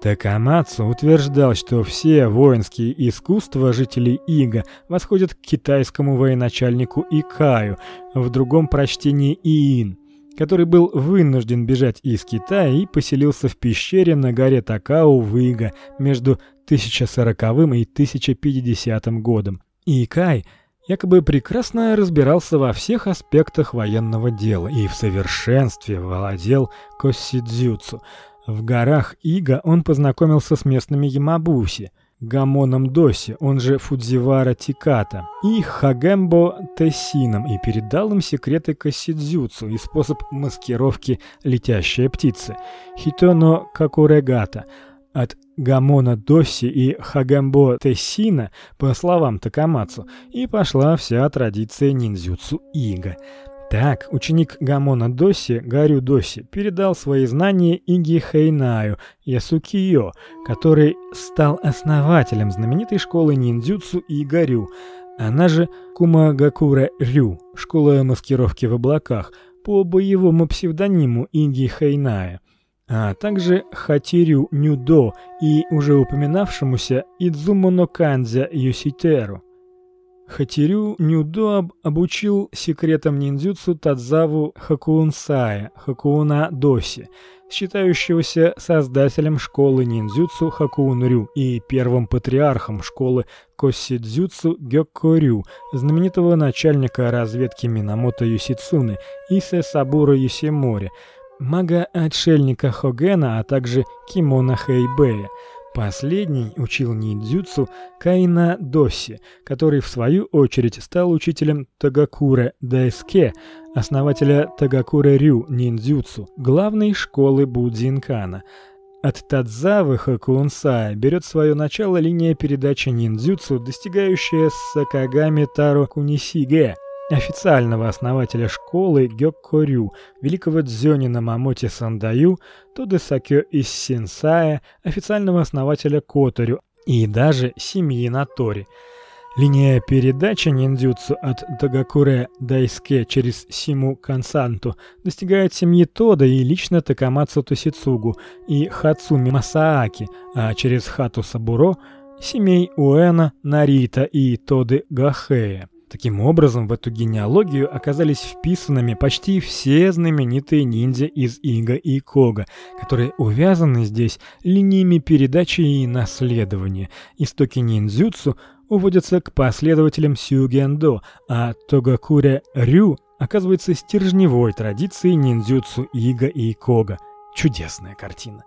Такамацу утверждал, что все воинские искусства жителей Ига восходят к китайскому военачальнику Икаю, в другом прочтении Иин который был вынужден бежать из Китая и поселился в пещере на горе Такао в Ига между 1040 и 1050 годом. И Икай якобы прекрасно разбирался во всех аспектах военного дела и в совершенстве владел косидзюцу. В горах Ига он познакомился с местными ямабуси – Гамоном Доси, он же Фудзивара Тиката, и Хагембо Тессином и передал им секреты кассидзюцу и способ маскировки летящей птицы Хитоно Какурегата. От Гамона Доси и Хагембо Тессина, по словам Такамацу, и пошла вся традиция ниндзюцу Ига. Так, ученик Гамона Доси, Гарю Доси, передал свои знания Иги Хэйнаю Ясукиё, который стал основателем знаменитой школы ниндзюцу Игарю, она же Кумагакура Рю, школа маскировки в облаках, по боевому псевдониму Иги Хэйная, а также Хатирю Нюдо и уже упоминавшемуся Идзумо но Кандзя Юситеру. Хатирю Нюдо обучил секретам ниндзюцу Тадзаву Хакуунсая, Хакууна Доси, считающегося создателем школы ниндзюцу Хакуунрю и первым патриархом школы Косидзюцу Гёккорю, знаменитого начальника разведки Минамото Юсицуны Исе Сабура Юсимори, мага-отшельника Хогена, а также Кимона Хэйбэя – Последний учил ниндзюцу Кайна Доси, который в свою очередь стал учителем Тагакура Дайске, основателя Тагакура Рю ниндзюцу, главной школы Будзинкана. От Тадзавы Хакуунсая берет свое начало линия передачи ниндзюцу, достигающая Сакагами Таро Кунисиге, официального основателя школы Гёккорю, великого дзёнина Мамоти Сандаю, Тоды Сакё из Синсая, официального основателя Которю и даже семьи Натори. Линия передачи ниндзюцу от Дагакуре Дайске через Симу Кансанту достигает семьи Тода и лично Такамацу Тосицугу и Хацуми Масааки, а через Хату Сабуро семей Уэна, Нарита и Тоды Гахея. Таким образом, в эту генеалогию оказались вписанными почти все знаменитые ниндзя из Ига и Кога, которые увязаны здесь линиями передачи и наследования. Истоки ниндзюцу уводятся к последователям сюгендо, а тогакуре рю оказывается стержневой традицией ниндзюцу Ига и Кога. Чудесная картина.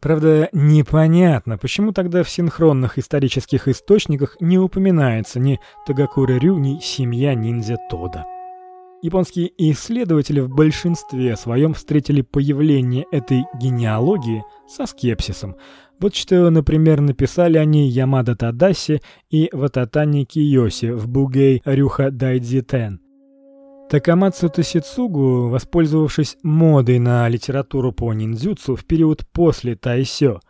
Правда, непонятно, почему тогда в синхронных исторических источниках не упоминается ни Тагакура Рю, ни семья ниндзя Тода. Японские исследователи в большинстве своем встретили появление этой генеалогии со скепсисом. Вот что, например, написали они Ямада Тадаси и Вататани Киоси в Бугей Рюха Дайдзитен. Такамацу Тосицугу, воспользовавшись модой на литературу по ниндзюцу в период после Тайсё,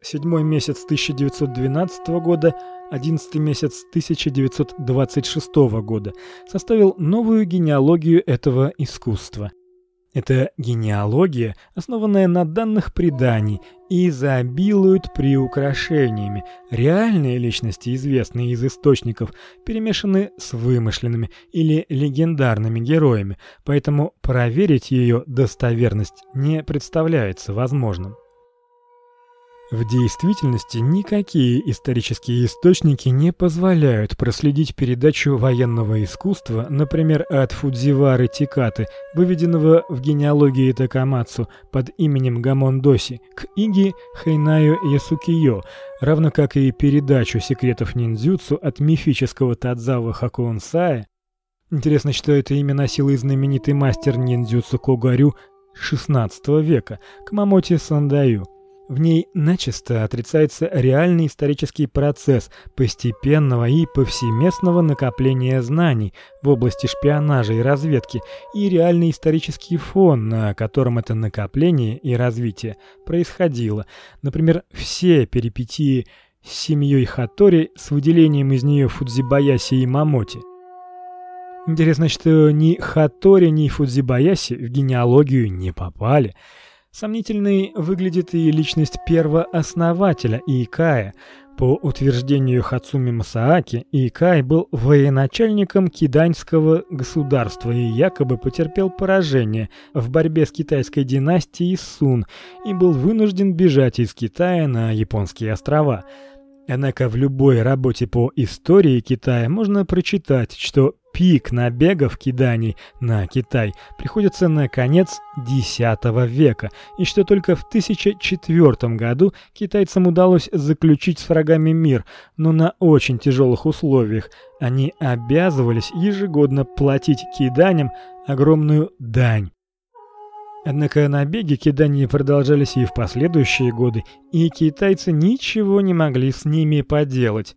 седьмой месяц 1912 года, одиннадцатый месяц 1926 года, составил новую генеалогию этого искусства – это генеалогия, основанная на данных преданий и изобилует приукрашениями. Реальные личности, известные из источников, перемешаны с вымышленными или легендарными героями, поэтому проверить ее достоверность не представляется возможным. В действительности никакие исторические источники не позволяют проследить передачу военного искусства, например, от Фудзивары Тикаты, выведенного в генеалогии Такамацу под именем Гамондоси, к Иги Хайнаю Ясукиё, равно как и передачу секретов ниндзюцу от мифического Тадзава Хакуонсая. Интересно, что это имя носил и знаменитый мастер ниндзюцу Когарю XVI века, Камамоти Сандаю. В ней начисто отрицается реальный исторический процесс постепенного и повсеместного накопления знаний в области шпионажа и разведки и реальный исторический фон, на котором это накопление и развитие происходило. Например, все перипетии с семьей Хатори с выделением из нее Фудзибаяси и Мамоти. Интересно, что ни Хатори, ни Фудзибаяси в генеалогию не попали – Сомнительной выглядит и личность первооснователя Икая. По утверждению Хацуми Масааки, Икай был военачальником киданьского государства и якобы потерпел поражение в борьбе с китайской династией Сун и был вынужден бежать из Китая на японские острова. Однако в любой работе по истории Китая можно прочитать, что пик набегов киданий на Китай приходится на конец X века, и что только в 1004 году китайцам удалось заключить с врагами мир, но на очень тяжелых условиях. Они обязывались ежегодно платить киданям огромную дань. Однако набеги киданий продолжались и в последующие годы, и китайцы ничего не могли с ними поделать.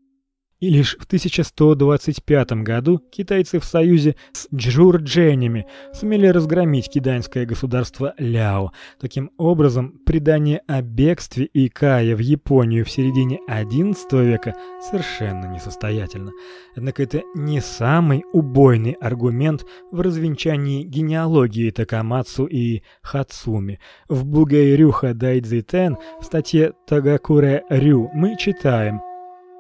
И лишь в 1125 году китайцы в союзе с джурдженями сумели разгромить китайское государство Ляо. Таким образом, предание о бегстве Икая в Японию в середине XI века совершенно несостоятельно. Однако это не самый убойный аргумент в развенчании генеалогии Такамацу и Хацуми. В Бугайрюха Дайдзитен в статье Тагакуре Рю мы читаем: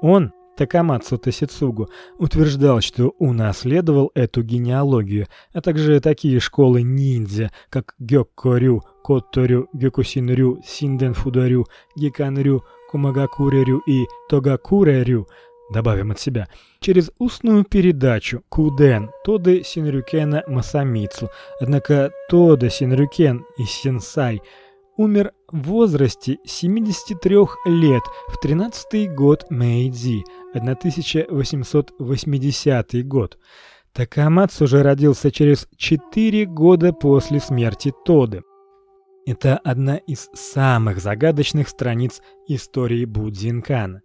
он Такамацу Тосицугу утверждал, что унаследовал эту генеалогию, а также такие школы ниндзя, как Гёккорю, Котторю, Гёкусинрю, Синденфударю, Геканрю, Кумагакурерю и Тогакурерю, добавим от себя, через устную передачу Куден Тоды Синрюкена Масамицу. Однако Тода Синрюкен и Сенсай – умер в возрасте 73 лет в 13-й год Мэйдзи, 1880 год. Такамацу же родился через 4 года после смерти Тоды. Это одна из самых загадочных страниц истории Будзинкана.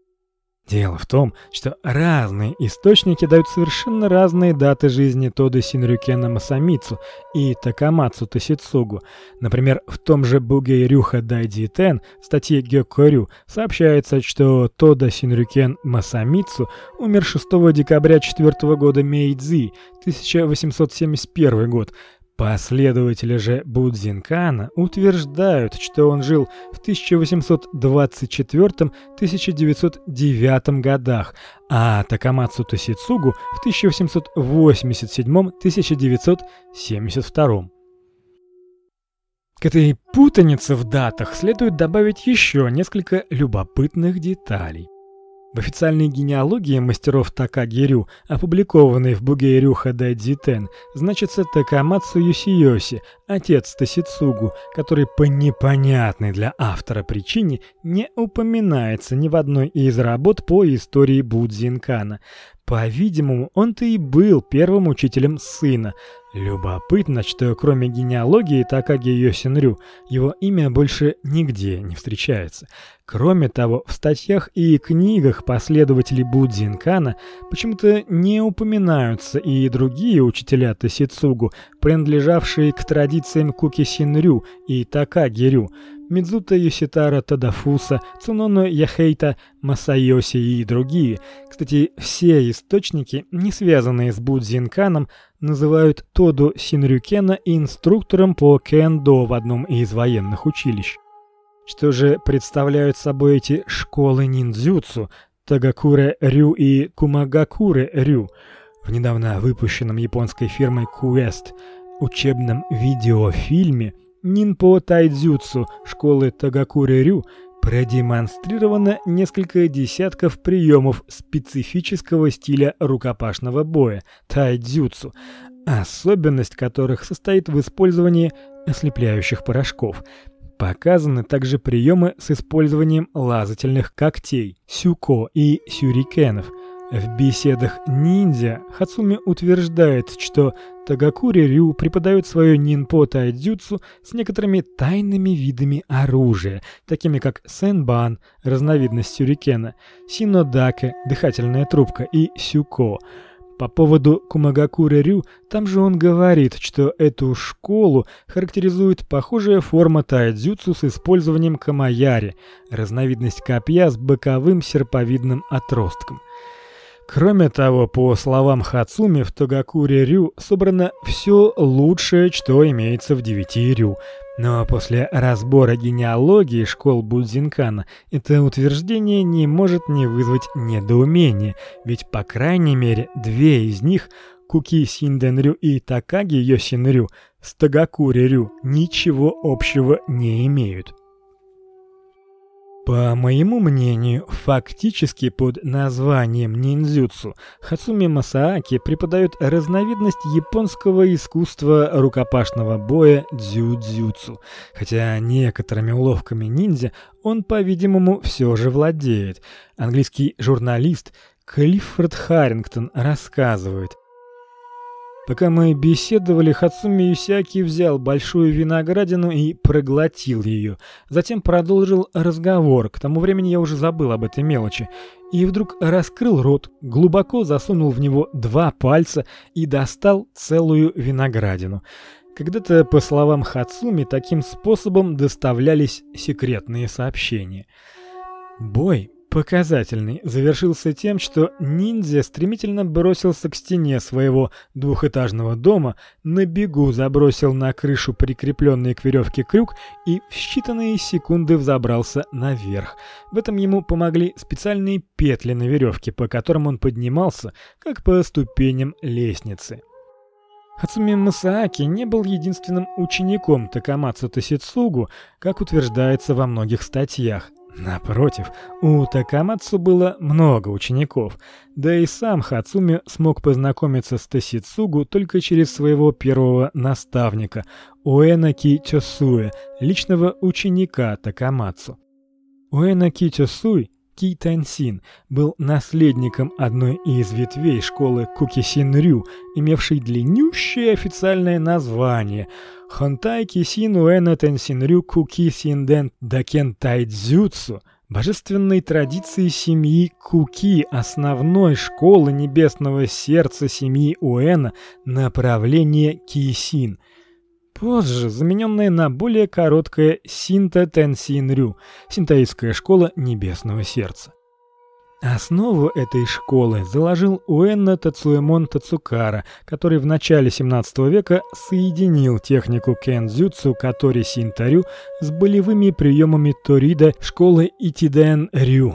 Дело в том, что разные источники дают совершенно разные даты жизни Тода Синрюкена Масамицу и Такамацу Тосицугу. Например, в том же Бугей Рюха Дайди Тен в статье Гёкорю сообщается, что Тода Синрюкен Масамицу умер 6 декабря 4 года Мэйдзи, 1871 год, Последователи же Будзинкана утверждают, что он жил в 1824-1909 годах, а Такамацу Тосицугу в 1887-1972. К этой путанице в датах следует добавить еще несколько любопытных деталей. В официальной генеалогии мастеров Такагирю, опубликованной в Бугейрю Хадайдзитен, значится Такамацу Юсиёси, отец Тосицугу, который по непонятной для автора причине не упоминается ни в одной из работ по истории Будзинкана. По-видимому, он-то и был первым учителем сына. Любопытно, что кроме генеалогии Такаги Йосинрю, его имя больше нигде не встречается. Кроме того, в статьях и книгах последователей Будзинкана почему-то не упоминаются и другие учителя Тосицугу, принадлежавшие к традициям Куки-синрю и Такаги-рю. Мидзута Йоситара Тадафуса, Цуноно Яхейта Масайоси и другие. Кстати, все источники, не связанные с Будзинканом, называют Тоду Синрюкена инструктором по кендо в одном из военных училищ. Что же представляют собой эти школы ниндзюцу Тагакуре Рю и Кумагакуре Рю? В недавно выпущенном японской фирмой Quest учебном видеофильме Нинпо Тайдзюцу школы Тагакуре-рю продемонстрировано несколько десятков приемов специфического стиля рукопашного боя тайдзюцу, особенность которых состоит в использовании ослепляющих порошков. Показаны также приемы с использованием лазательных когтей, сюко и сюрикенов – в беседах ниндзя Хацуми утверждает, что Тагакури Рю преподает свое нинпо тайдзюцу с некоторыми тайными видами оружия, такими как сенбан, разновидность сюрикена, синодаке, дыхательная трубка и сюко. По поводу Кумагакури Рю, там же он говорит, что эту школу характеризует похожая форма тайдзюцу с использованием камаяри, разновидность копья с боковым серповидным отростком. Кроме того, по словам Хацуми, в Тогакуре Рю собрано все лучшее, что имеется в девяти Рю. Но после разбора генеалогии школ Будзинкана это утверждение не может не вызвать недоумения, ведь по крайней мере две из них Куки Синденрю и Такаги Йосинрю с Тогакуре Рю ничего общего не имеют. По моему мнению, фактически под названием ниндзюцу Хацуми Масааки преподает разновидность японского искусства рукопашного боя дзюдзюцу, хотя некоторыми уловками ниндзя он, по-видимому, все же владеет. Английский журналист Клиффорд Харрингтон рассказывает, Пока мы беседовали, Хацуми Юсяки взял большую виноградину и проглотил ее. Затем продолжил разговор. К тому времени я уже забыл об этой мелочи. И вдруг раскрыл рот, глубоко засунул в него два пальца и достал целую виноградину. Когда-то, по словам Хацуми, таким способом доставлялись секретные сообщения. Бой показательный завершился тем, что ниндзя стремительно бросился к стене своего двухэтажного дома, на бегу забросил на крышу прикрепленный к веревке крюк и в считанные секунды взобрался наверх. В этом ему помогли специальные петли на веревке, по которым он поднимался, как по ступеням лестницы. Хацуми Масааки не был единственным учеником Такамацу Тосицугу, как утверждается во многих статьях. Напротив, у Такамацу было много учеников, да и сам Хацуми смог познакомиться с Тосицугу только через своего первого наставника Уэна Кичосуэ, личного ученика Такамацу. Уэна Кичосуй Ки Тансин был наследником одной из ветвей школы Кукисинрю, имевшей длиннющее официальное название Хонтай Кисин Уэна Тансинрю Кукисинден Дакен Тайдзюцу божественной традиции семьи Куки, основной школы небесного сердца семьи Уэна, направление Кисин. Позже замененное на более короткое Синта Тенсинрю, синтоистская школа небесного сердца. Основу этой школы заложил Уэнна Тацуэмон Тацукара, который в начале 17 века соединил технику кендзюцу Катори Синтарю с болевыми приемами Торида школы Итиден Рю.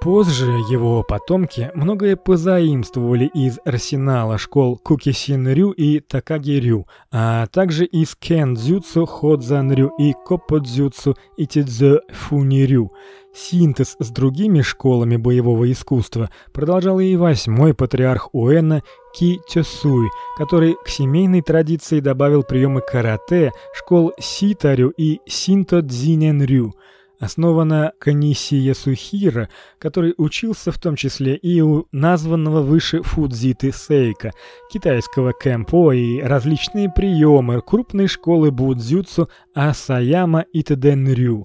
Позже его потомки многое позаимствовали из арсенала школ Кукисин-рю и Такаги-рю, а также из Кендзюцу Ходзан-рю и Копподзюцу Итидзё-фуни-рю. Синтез с другими школами боевого искусства продолжал и восьмой патриарх Уэна Ки Тёсуй, который к семейной традиции добавил приемы карате, школ Ситарю и Синто-дзинен-рю – основана Канисия Сухира, который учился в том числе и у названного выше Фудзиты Сейка, китайского кэмпо и различные приемы крупной школы будзюцу Асаяма и Теденрю.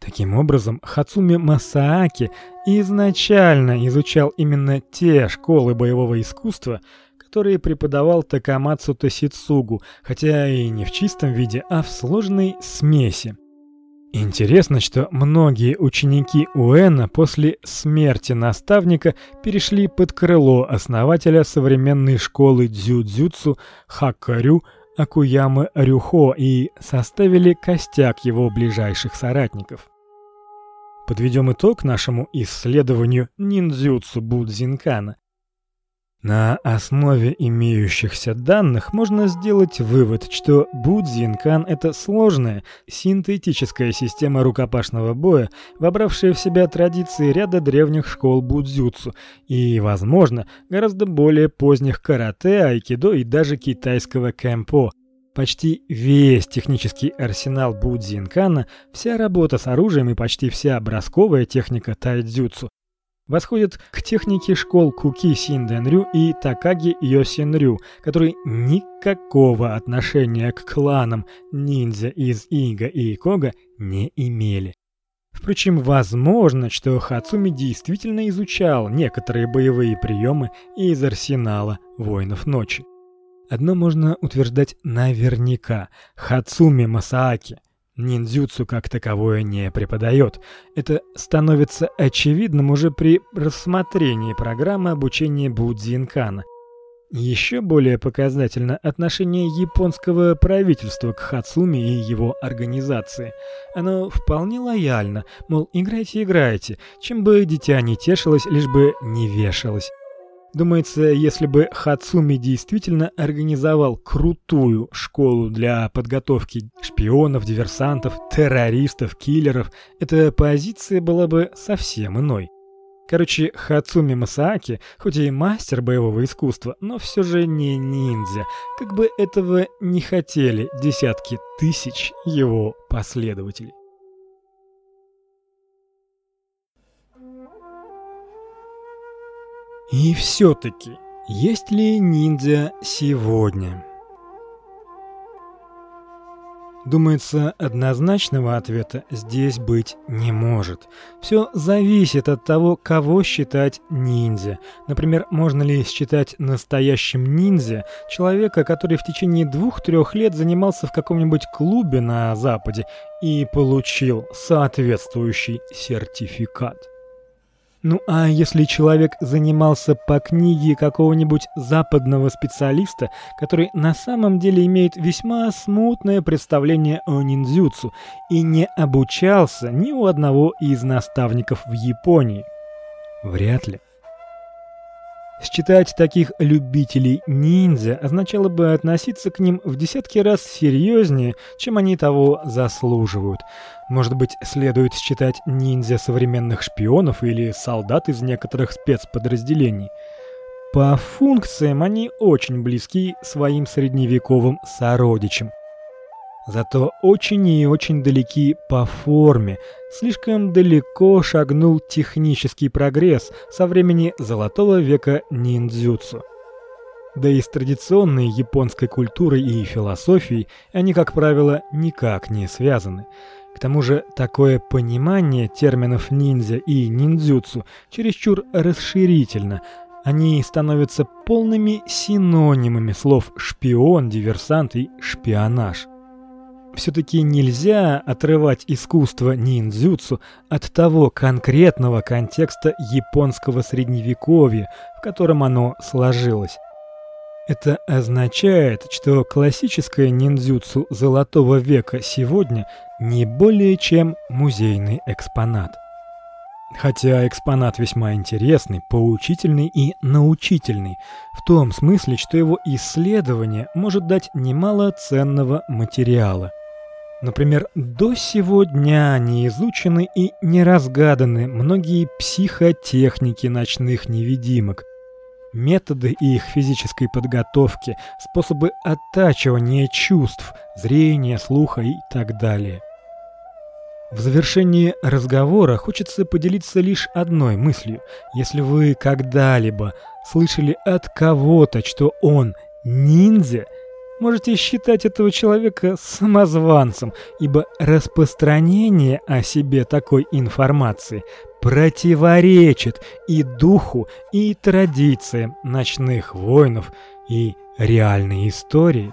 Таким образом, Хацуми Масааки изначально изучал именно те школы боевого искусства, которые преподавал Такамацу Тосицугу, хотя и не в чистом виде, а в сложной смеси. Интересно, что многие ученики Уэна после смерти наставника перешли под крыло основателя современной школы дзюдзюцу Хаккарю Акуямы Рюхо и составили костяк его ближайших соратников. Подведем итог нашему исследованию ниндзюцу Будзинкана. На основе имеющихся данных можно сделать вывод, что Будзинкан это сложная синтетическая система рукопашного боя, вобравшая в себя традиции ряда древних школ будзюцу и, возможно, гораздо более поздних карате, айкидо и даже китайского кэмпо. Почти весь технический арсенал Будзинкана, вся работа с оружием и почти вся образковая техника тайцзюцу восходит к технике школ Куки Синденрю и Такаги Йосинрю, которые никакого отношения к кланам ниндзя из Ига и Икога не имели. Впрочем, возможно, что Хацуми действительно изучал некоторые боевые приемы из арсенала воинов ночи. Одно можно утверждать наверняка: Хацуми Масааки ниндзюцу как таковое не преподает. Это становится очевидным уже при рассмотрении программы обучения Будзинкана. Еще более показательно отношение японского правительства к Хацуми и его организации. Оно вполне лояльно, мол, играйте, играйте, чем бы дитя не тешилось, лишь бы не вешалось. Думается, если бы Хацуми действительно организовал крутую школу для подготовки шпионов, диверсантов, террористов, киллеров, эта позиция была бы совсем иной. Короче, Хацуми Масааки, хоть и мастер боевого искусства, но все же не ниндзя, как бы этого не хотели десятки тысяч его последователей. И все-таки, есть ли ниндзя сегодня? Думается, однозначного ответа здесь быть не может. Все зависит от того, кого считать ниндзя. Например, можно ли считать настоящим ниндзя человека, который в течение двух-трех лет занимался в каком-нибудь клубе на Западе и получил соответствующий сертификат. Ну а если человек занимался по книге какого-нибудь западного специалиста, который на самом деле имеет весьма смутное представление о ниндзюцу и не обучался ни у одного из наставников в Японии? Вряд ли. Считать таких любителей ниндзя означало бы относиться к ним в десятки раз серьезнее, чем они того заслуживают. Может быть, следует считать ниндзя современных шпионов или солдат из некоторых спецподразделений. По функциям они очень близки своим средневековым сородичам. Зато очень и очень далеки по форме. Слишком далеко шагнул технический прогресс со времени золотого века ниндзюцу. Да и с традиционной японской культурой и философией они, как правило, никак не связаны. К тому же такое понимание терминов ниндзя и ниндзюцу чересчур расширительно. Они становятся полными синонимами слов шпион, диверсант и шпионаж. Все таки нельзя отрывать искусство ниндзюцу от того конкретного контекста японского средневековья, в котором оно сложилось. Это означает, что классическое ниндзюцу золотого века сегодня не более чем музейный экспонат. Хотя экспонат весьма интересный, поучительный и научительный, в том смысле, что его исследование может дать немало ценного материала. Например, до сего дня не изучены и не разгаданы многие психотехники ночных невидимок, методы их физической подготовки, способы оттачивания чувств, зрения, слуха и так далее. В завершении разговора хочется поделиться лишь одной мыслью. Если вы когда-либо слышали от кого-то, что он ниндзя, можете считать этого человека самозванцем, ибо распространение о себе такой информации противоречит и духу, и традициям ночных воинов и реальной истории.